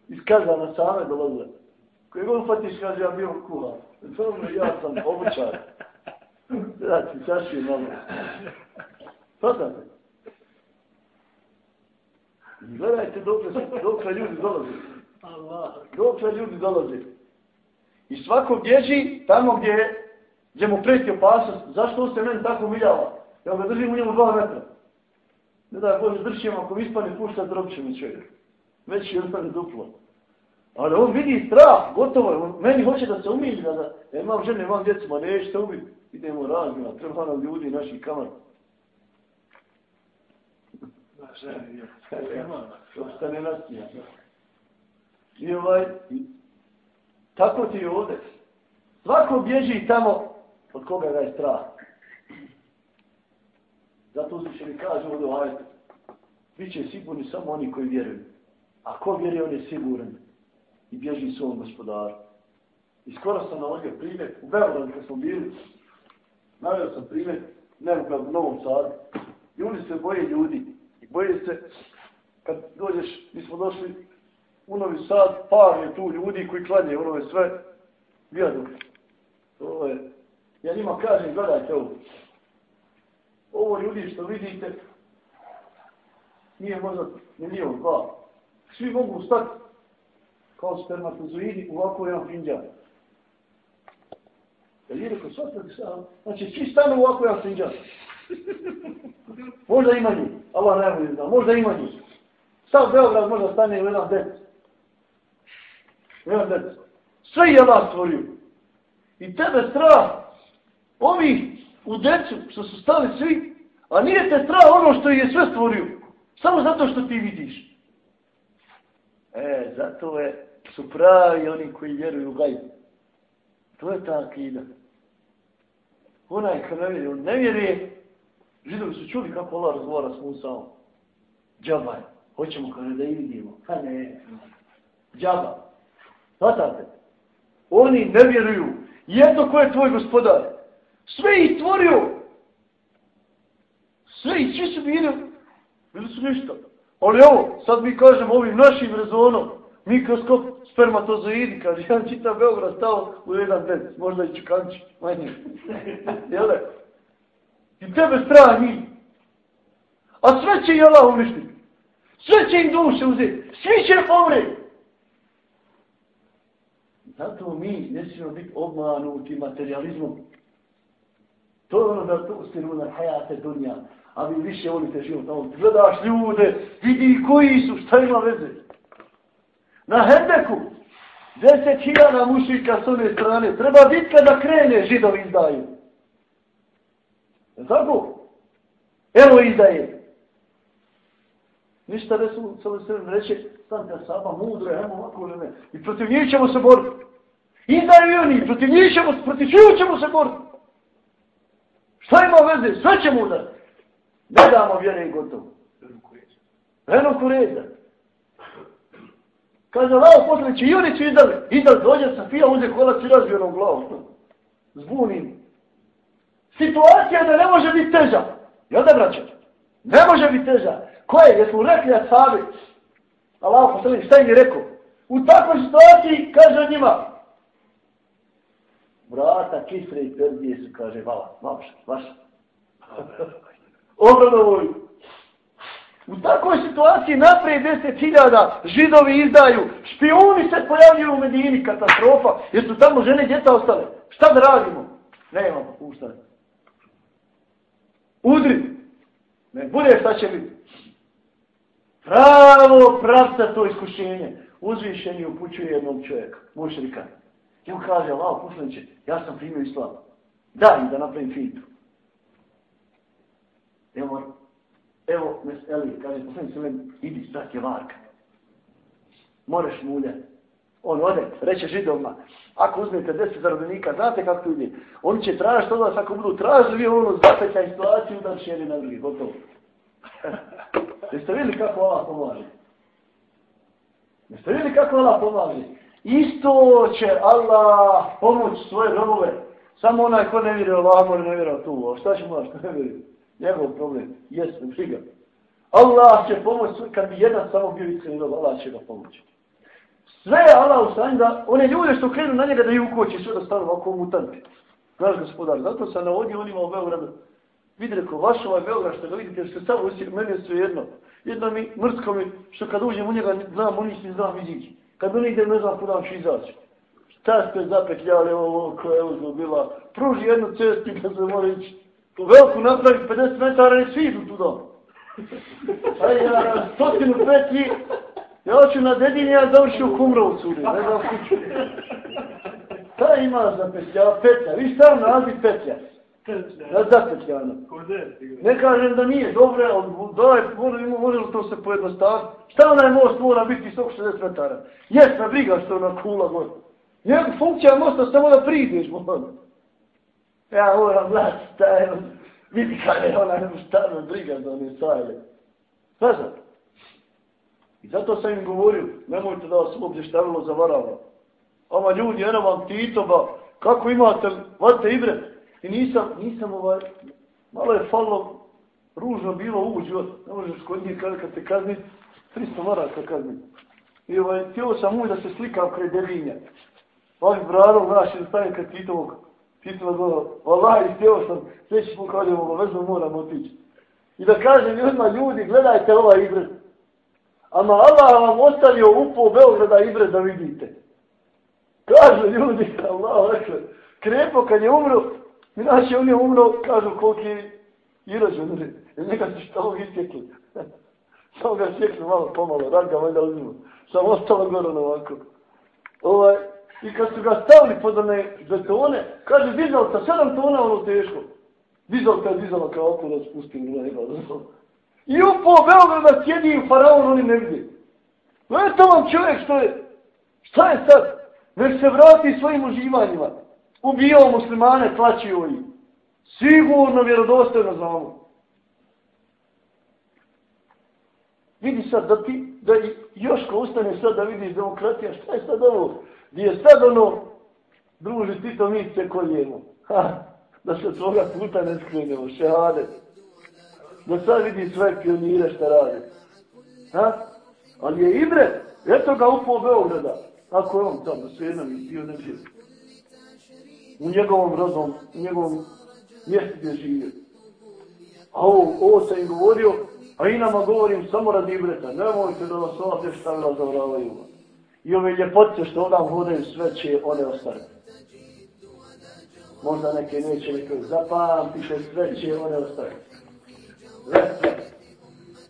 iskaza na same dolaze. Koje god fatiš, kaže, ja bio kuhar. Dobro, ja sam obučar. Znači, čaši malo. Svatate? Gledajte dokle, dokle ljudi dolaze. Dokle ljudi dolaze. I svako bježi tamo gdje, gdje mu preti opasnost. Zašto se meni tako miljava? Ja ga držim u njemu dva metra. Ne da Bože držim, ako mi ispane pušta, drobće mi čovjek. Već je ostane duplo. Ali on vidi strah, gotovo je. Meni hoće da se umilja. da, da e, imam žene, imam djecu, ma nećete ubiti. Idemo razmjena, treba nam ljudi, naši kamar. Ostane nasmija. I ovaj, tako ti je ovdje. Svako bježi tamo od koga ga je strah. Zato se mi kaže ovdje ovaj, bit će sigurni samo oni koji vjeruju. A ko vjeruje, on je siguran i bježi svom gospodaru. I skoro sam navodio primjer, u Beogradu kad smo bili, navio sam primjer, ne u Novom Sadu, Ljudi se boje ljudi, I boje se, kad dođeš, mi smo došli u Novi Sad, par je tu ljudi koji klanje ono je sve, vijaduk. Ovo je, ja njima kažem, gledajte ovo. Ovo ljudi što vidite, nije možda milijon, dva. Svi mogu stati kao spermatozoidi u ovako jedan finđan. Ja je rekao, sad, znači svi stanu u ja sam finđan. Možda ima njih. Allah najbolje zna. Možda ima njih. Stav Beograd možda stane u jedan dec. U jedan dec. Sve je Allah stvorio. I tebe strah ovi u decu što su stali svi, a nije te strah ono što je sve stvorio. Samo zato što ti vidiš. E, zato je, su pravi oni koji vjeruju u gajbu. To je ta akida. Onaj ko ne vjeruje, on ne vjeruje, Židovi su čuli kako Allah razgovara s Musaom. Džaba je. Hoćemo kada da i vidimo. Ha ne. Džaba. Zatate. Oni ne vjeruju. Jedno ko je tvoj gospodar. Sve ih stvorio. Sve ih, svi su bili. Bili su ništa. Ali ovo, sad mi kažemo ovim našim rezonom. Mikroskop spermatozoidi, kaže, jedan čita Beograd stao u jedan den, možda i čukanči, manje. Jel' I tebe strah njih. A sve će i Allah uništiti. Sve će im duše uzeti. Svi će pomre. Zato mi ne smijemo biti obmanuti materializmom. To je ono da to ustiru na hajate dunja. A vi više volite život. Gledaš ljude, vidi koji su, šta ima veze. Na Hendeku, deset hiljana mušika s one strane, treba bitka kada krene židovi izdaju. Je tako? Evo izdaje. Ništa Resul sada se sam stanka saba, mudro, ajmo ovako ili ne. I protiv njih ćemo se boriti. Izdaju i oni, protiv njih ćemo, protiv čiju ćemo se boriti. Šta ima veze? Sve ćemo da. Ne damo vjere i gotovo. Eno kureza. Kaže, lao posle će i oni će izdali. Izdali, dođe sa fija, uze kolac i razbio nam glavu. Zbunim situacija da ne može biti teža. Jel da braća? Ne može biti teža. Ko je? Jesmo rekli ashabi? Allah poslanik, šta im je rekao? U takvoj situaciji, kaže njima, vrata Kisre i Perzije su, kaže, vala, vaša, vaša. Obradovoju. U takvoj situaciji naprijed deset hiljada židovi izdaju, špijuni se pojavljuju u Medini, katastrofa, jer su tamo žene i djeca ostale. Šta da radimo? Ne imamo. Udri. Ne bude šta će biti. Pravo pravca to iskušenje. Uzvišeni upućuje jednog čovjeka, mušrika. I on kaže, Allah, poslaniće, ja sam primio islam. Daj mi da napravim fitu. Evo, evo, Eli, kaže, poslaniće, meni, idi, sad je varka. Moreš mulja. On ode, reče židovima, ako uzmete deset zarobenika, znate kako to ide? Oni će tražiti od vas, ako budu tražili, ono, zapeća situaciju, da će na drugi, gotovo. Jeste vidjeli kako Allah pomaže? Jeste vidjeli kako Allah pomaže? Isto će Allah pomoći svoje robove. Samo onaj ko ne vjeruje Allah, mora ne vjeruje tu. A šta će moći ne vjeruje? Njegov problem. Jeste, briga. Allah će pomoći, kad bi jedan samo bio iskreni rob, Allah će ga pomoći. Sve je Allah u stanju da one ljude što krenu na njega da ju ukoći sve da stanu ovako mutanti. Znaš gospodar, zato sam navodio onima u Beogradu. Vidi reko, vaš ovaj Beograd što ga vidite, što samo usir, meni je sve jedno. Jedno mi, mrsko mi, što kad uđem u njega, znam, oni se znam izići. Kad oni ide, ne znam kuda ću izaći. Šta ste zapetljali ovo, koja je uzmo bila? Pruži jednu cestu kad se mora ići. Tu veliku napravi 50 metara, ne svi idu tuda. A ja, stotinu petlji, ja hoću na dedini, ja završi u Kumrovcu, ne znam kuću. Šta ima za petlja? Petlja, vi šta naziv petlja? Ja zapetljano. Ne kažem da nije dobro, ali daj, može, može li to se pojednostaviti? Šta onaj most mora biti visok 60 metara? Jes, na briga što ona kula god. Njegu funkcija mosta samo da prideš, možda. Ja moram gledati, taj, vidi kada je ona stavna briga za one sajle. Šta? I zato sam im govorio, nemojte da vas uopće štavilo zavarava. Ama ljudi, eno vam Tito, ba, kako imate, vate ibre, I nisam, nisam ovaj, malo je falo, ružno bilo uđu, ne možeš kod njih kada kad te kazni, 300 maraka kazni. I ovaj, tijelo sam uj da se slikam kraj devinja. Ovaj bradom, znaš, ili stavim kad Titovog, Titovog godo, Allah, htio sam, sljedeći put kada je obavezno moram otići. I da kažem ljudima, ljudi, gledajte ovaj ibret. Ama Allah vam ostavio upo Beograda ibret da vidite. Kažu ljudi, Allah, rekli, krepo kad je umro, Inače, on je umro, kažu koliki je i rođen, ne, jer neka su što ovog isjekli. Samo ga sjekli malo pomalo, rad ga valjda uzimo. Samo ostalo gore ovako. Ovaj, I kad su ga stavili pod one betone, kaže, dizal ta sedam tona, ono teško. Dizal ta dizala kao oko da spustim na njega. I upo Beograda sjedi u faraon, oni ne vidi. No je to vam čovjek što je, šta je sad? Nek se vrati svojim uživanjima ubijao muslimane, tlačio ih. Sigurno, vjerodostojno znamo. Vidi sad da ti, da još ko ustane sad da vidiš demokratija, šta je sad ovo? Gdje je sad ono, druži ti to mi se koljemo. Ha, da se svoga puta ne skrenemo, šehade. Da sad vidi sve pionire šta rade. Ha? Ali je Ibre, eto ga upao Beograda. Ako je on tamo, sve jednom i bio ne bio u njegovom rodom, u njegovom mjestu gdje živio. A ovo, ovo sam im govorio, a i nama govorim samo radi ibreta. Nemojte da vas ova te razavravaju. I ove ljepotice što odam hodaju sve će one ostaviti. Možda neke neće neke zapamtite, sve će one ostaviti. Sve.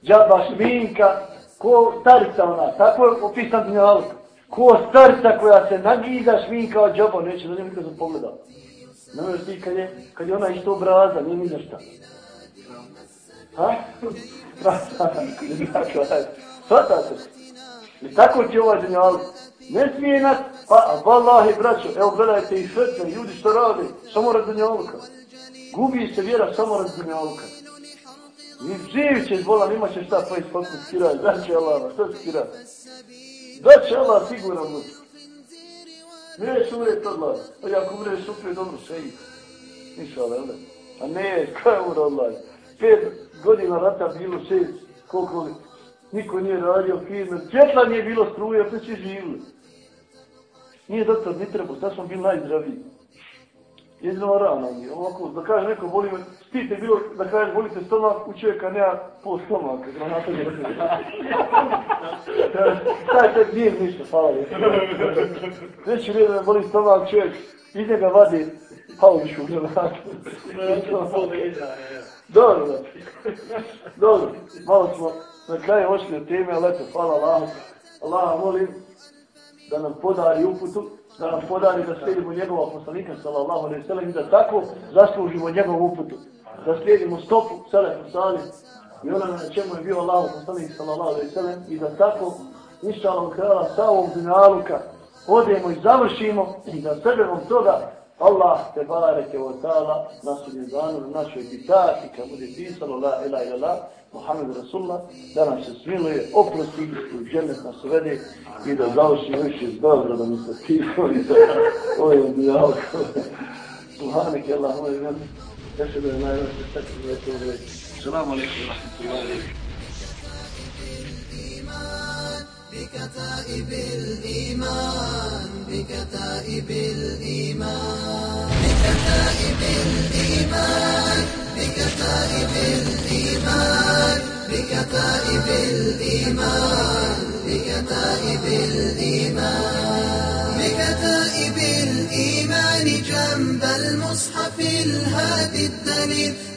Džaba šminka, ko starica ona, tako je opisan dnjavuk ko starca koja se nagiza šminka od džoba, neće da nikad sam pogledao. Ne možeš ti kad je, kad je ona isto obraza, nije ni za šta. Ha? Svatate. I tako će ovaj dnjal. Ne smije nas, pa, vallahi, braćo, evo gledajte i srce, ljudi što rade, samo rad dnjalka. Gubi se vjera samo rad dnjalka. I živ će zvola, nima će šta pa ispotno skirati, znači Allah, šta skirati? Da će Allah sigurno mući. Neće umret odlaz. A ako umreš upred dobro, sve i. Niša, ali? A ne, kaj je od odlaz? Pet godina rata bilo šest, koliko li, niko nije radio firme, svjetla nije bilo struje, sve svi živili. Nije doktor, ni trebao, sad smo bili najzdraviji. Jedino rano mi je, ovako, da kaže neko, voli me, stite bilo, da kaže, volite stomak, u čovjeka nema pol stomaka, granata je rekao. Taj tek nije ništa, hvala je. Već je da voli stomak, čovjek, iz njega vadi paulišu granatu. Dobro, da. Dobro, malo smo na kraju ošli teme, ali eto, hvala Allah. Allah molim da nam podari uputu, da nam podari da slijedimo njegova poslanika, sallallahu alaihi sallam, i da tako zaslužimo njegovu uputu. Da slijedimo stopu, selefu salim, i ona na čemu je bio Allahu poslanik, sallallahu alaihi sallam, i da tako, inša Allah, krala sa ovom dinaluka, odemo i završimo, i da sredom toga Allah te bareke wa ta'ala nas u danu na našoj bitati kad bude pisalo la ila ila la Muhammed Rasulullah da nam se smiluje, oprosti u džennet nas uvede i da završi više dobro da mi se pisali da ovo je dijalog. Subhanak je Allah, moj imen. Još da je najvažnije stekli da je to uvijek. Salamu alaikum, rahmatullahi. بكتائب الإيمان بكتائب الإيمان بكتائب الإيمان بكتائب الإيمان بكتائب الإيمان بكتائب الإيمان بكتائب الإيمان جنب المصحف الهادي الدليل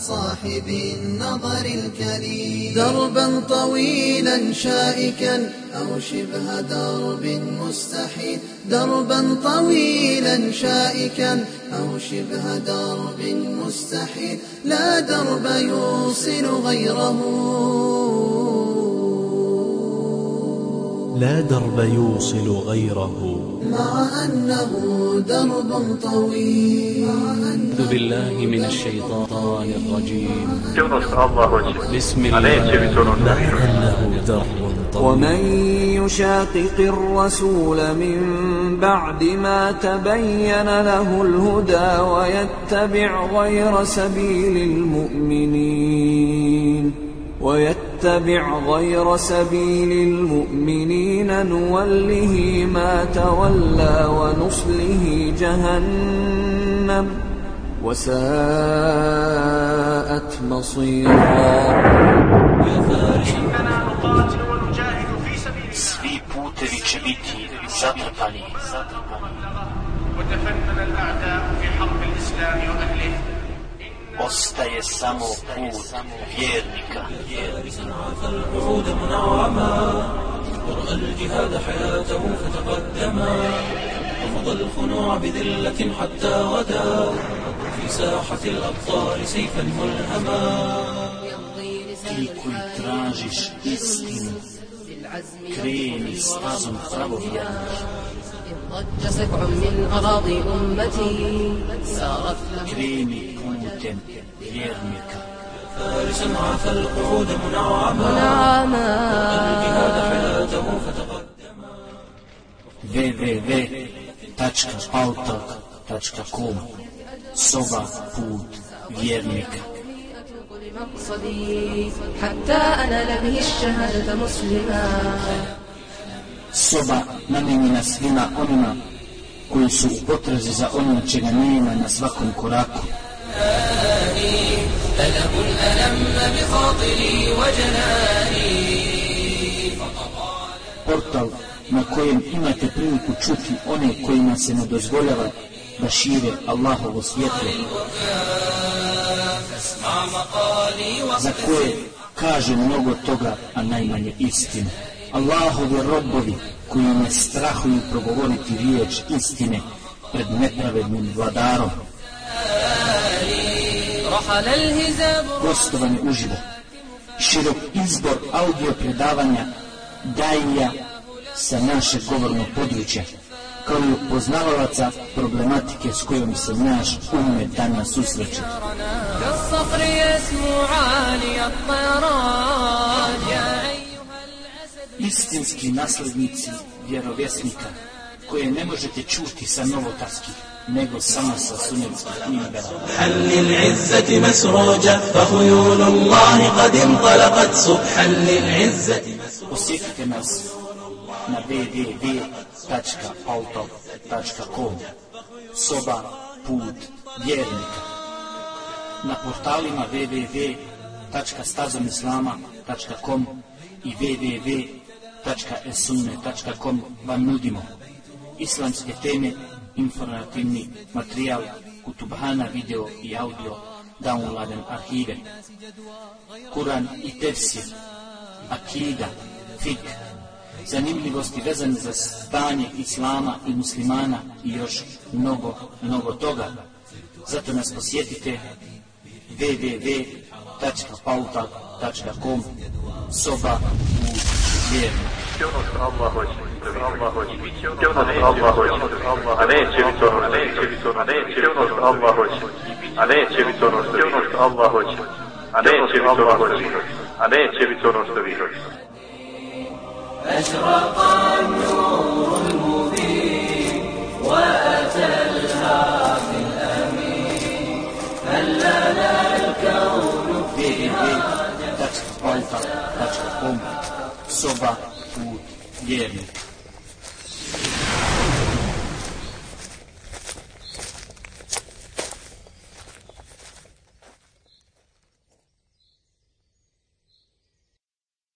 صاحب النظر الكريم. دربا طويلا شائكا أو شبه درب مستحيل. دربا طويلا شائكا أو شبه درب مستحيل. لا درب يوصل غيره. لا درب يوصل غيره مع أنه درب طويل أعوذ بالله من الشيطان الرجيم. بسم الله da. إنه درب طويل ومن يشاقق الرسول من بعد ما تبين له الهدى ويتبع غير سبيل المؤمنين ويتبع غير سبيل المؤمنين نوله ما تولى ونصله جهنم وساءت مصيرا Svi putevi će biti zatrpani. Ostaje samo put vjernika. ورأى الجهاد حياته فتقدما رفض الخنوع بذلة حتى غدا في ساحة الأبطال سيفا ملهما Ti koji tražiš istinu, kreni stazom pravovjernika. ضج سبع من أراضي أمتي سارت Kreni putem vjernika. فارسا عفى القعود منعما منعما الجهاد حياته فتقدما www.altak.com Soba put vjernika. مقصدي حتى أنا به الشهادة مسلما Soba namijenjena svima onima koji su u potrazi za onim čega nema na svakom koraku. ألم ألم بخاطري وجناني Portal na kojem imate priliku čuti one kojima se ne dozvoljava da šire Allahovo svjetlo, فاسمع مقالي za koje kaže mnogo toga, a najmanje istinu. Allahovi robovi koji ne strahuju progovoriti riječ istine pred nepravednim vladarom, رحل الهزاب gostovanje uživo, širok izbor audio predavanja daija sa naše govorno područja, kao i upoznavalaca problematike s kojom se naš umet danas susreće. Istinski naslednici vjerovjesnika koje ne možete čuti sa novotarskih nego samo sa sunetskih knjiga. Halil izzati masrođa, fa huyulu Allahi kad intalaqat subhan lil izzati Posjetite nas na www.auto.com Soba put vjernika na portalima www.stazomislama.com i www.esunne.com vam nudimo islamske teme informativni materijal kutubhana video i audio downloaden arhive. Kur'an i tefsir akida fik zanimljivosti vezane za stanje islama i muslimana i još mnogo, mnogo toga. Zato nas posjetite www.pauta.com soba u vjernu ono što Allah hoće, Allah hoće, ono što Allah hoće, a neće biti ono, neće biti ono, neće ono što Allah hoće, a neće biti ono što ono što Allah hoće, a neće biti ono hoće, a neće biti ono što vi hoćete. أشرق النور المبين وأتى الهادي الأمين هل لنا الكون فيها Soba, put, vjernik.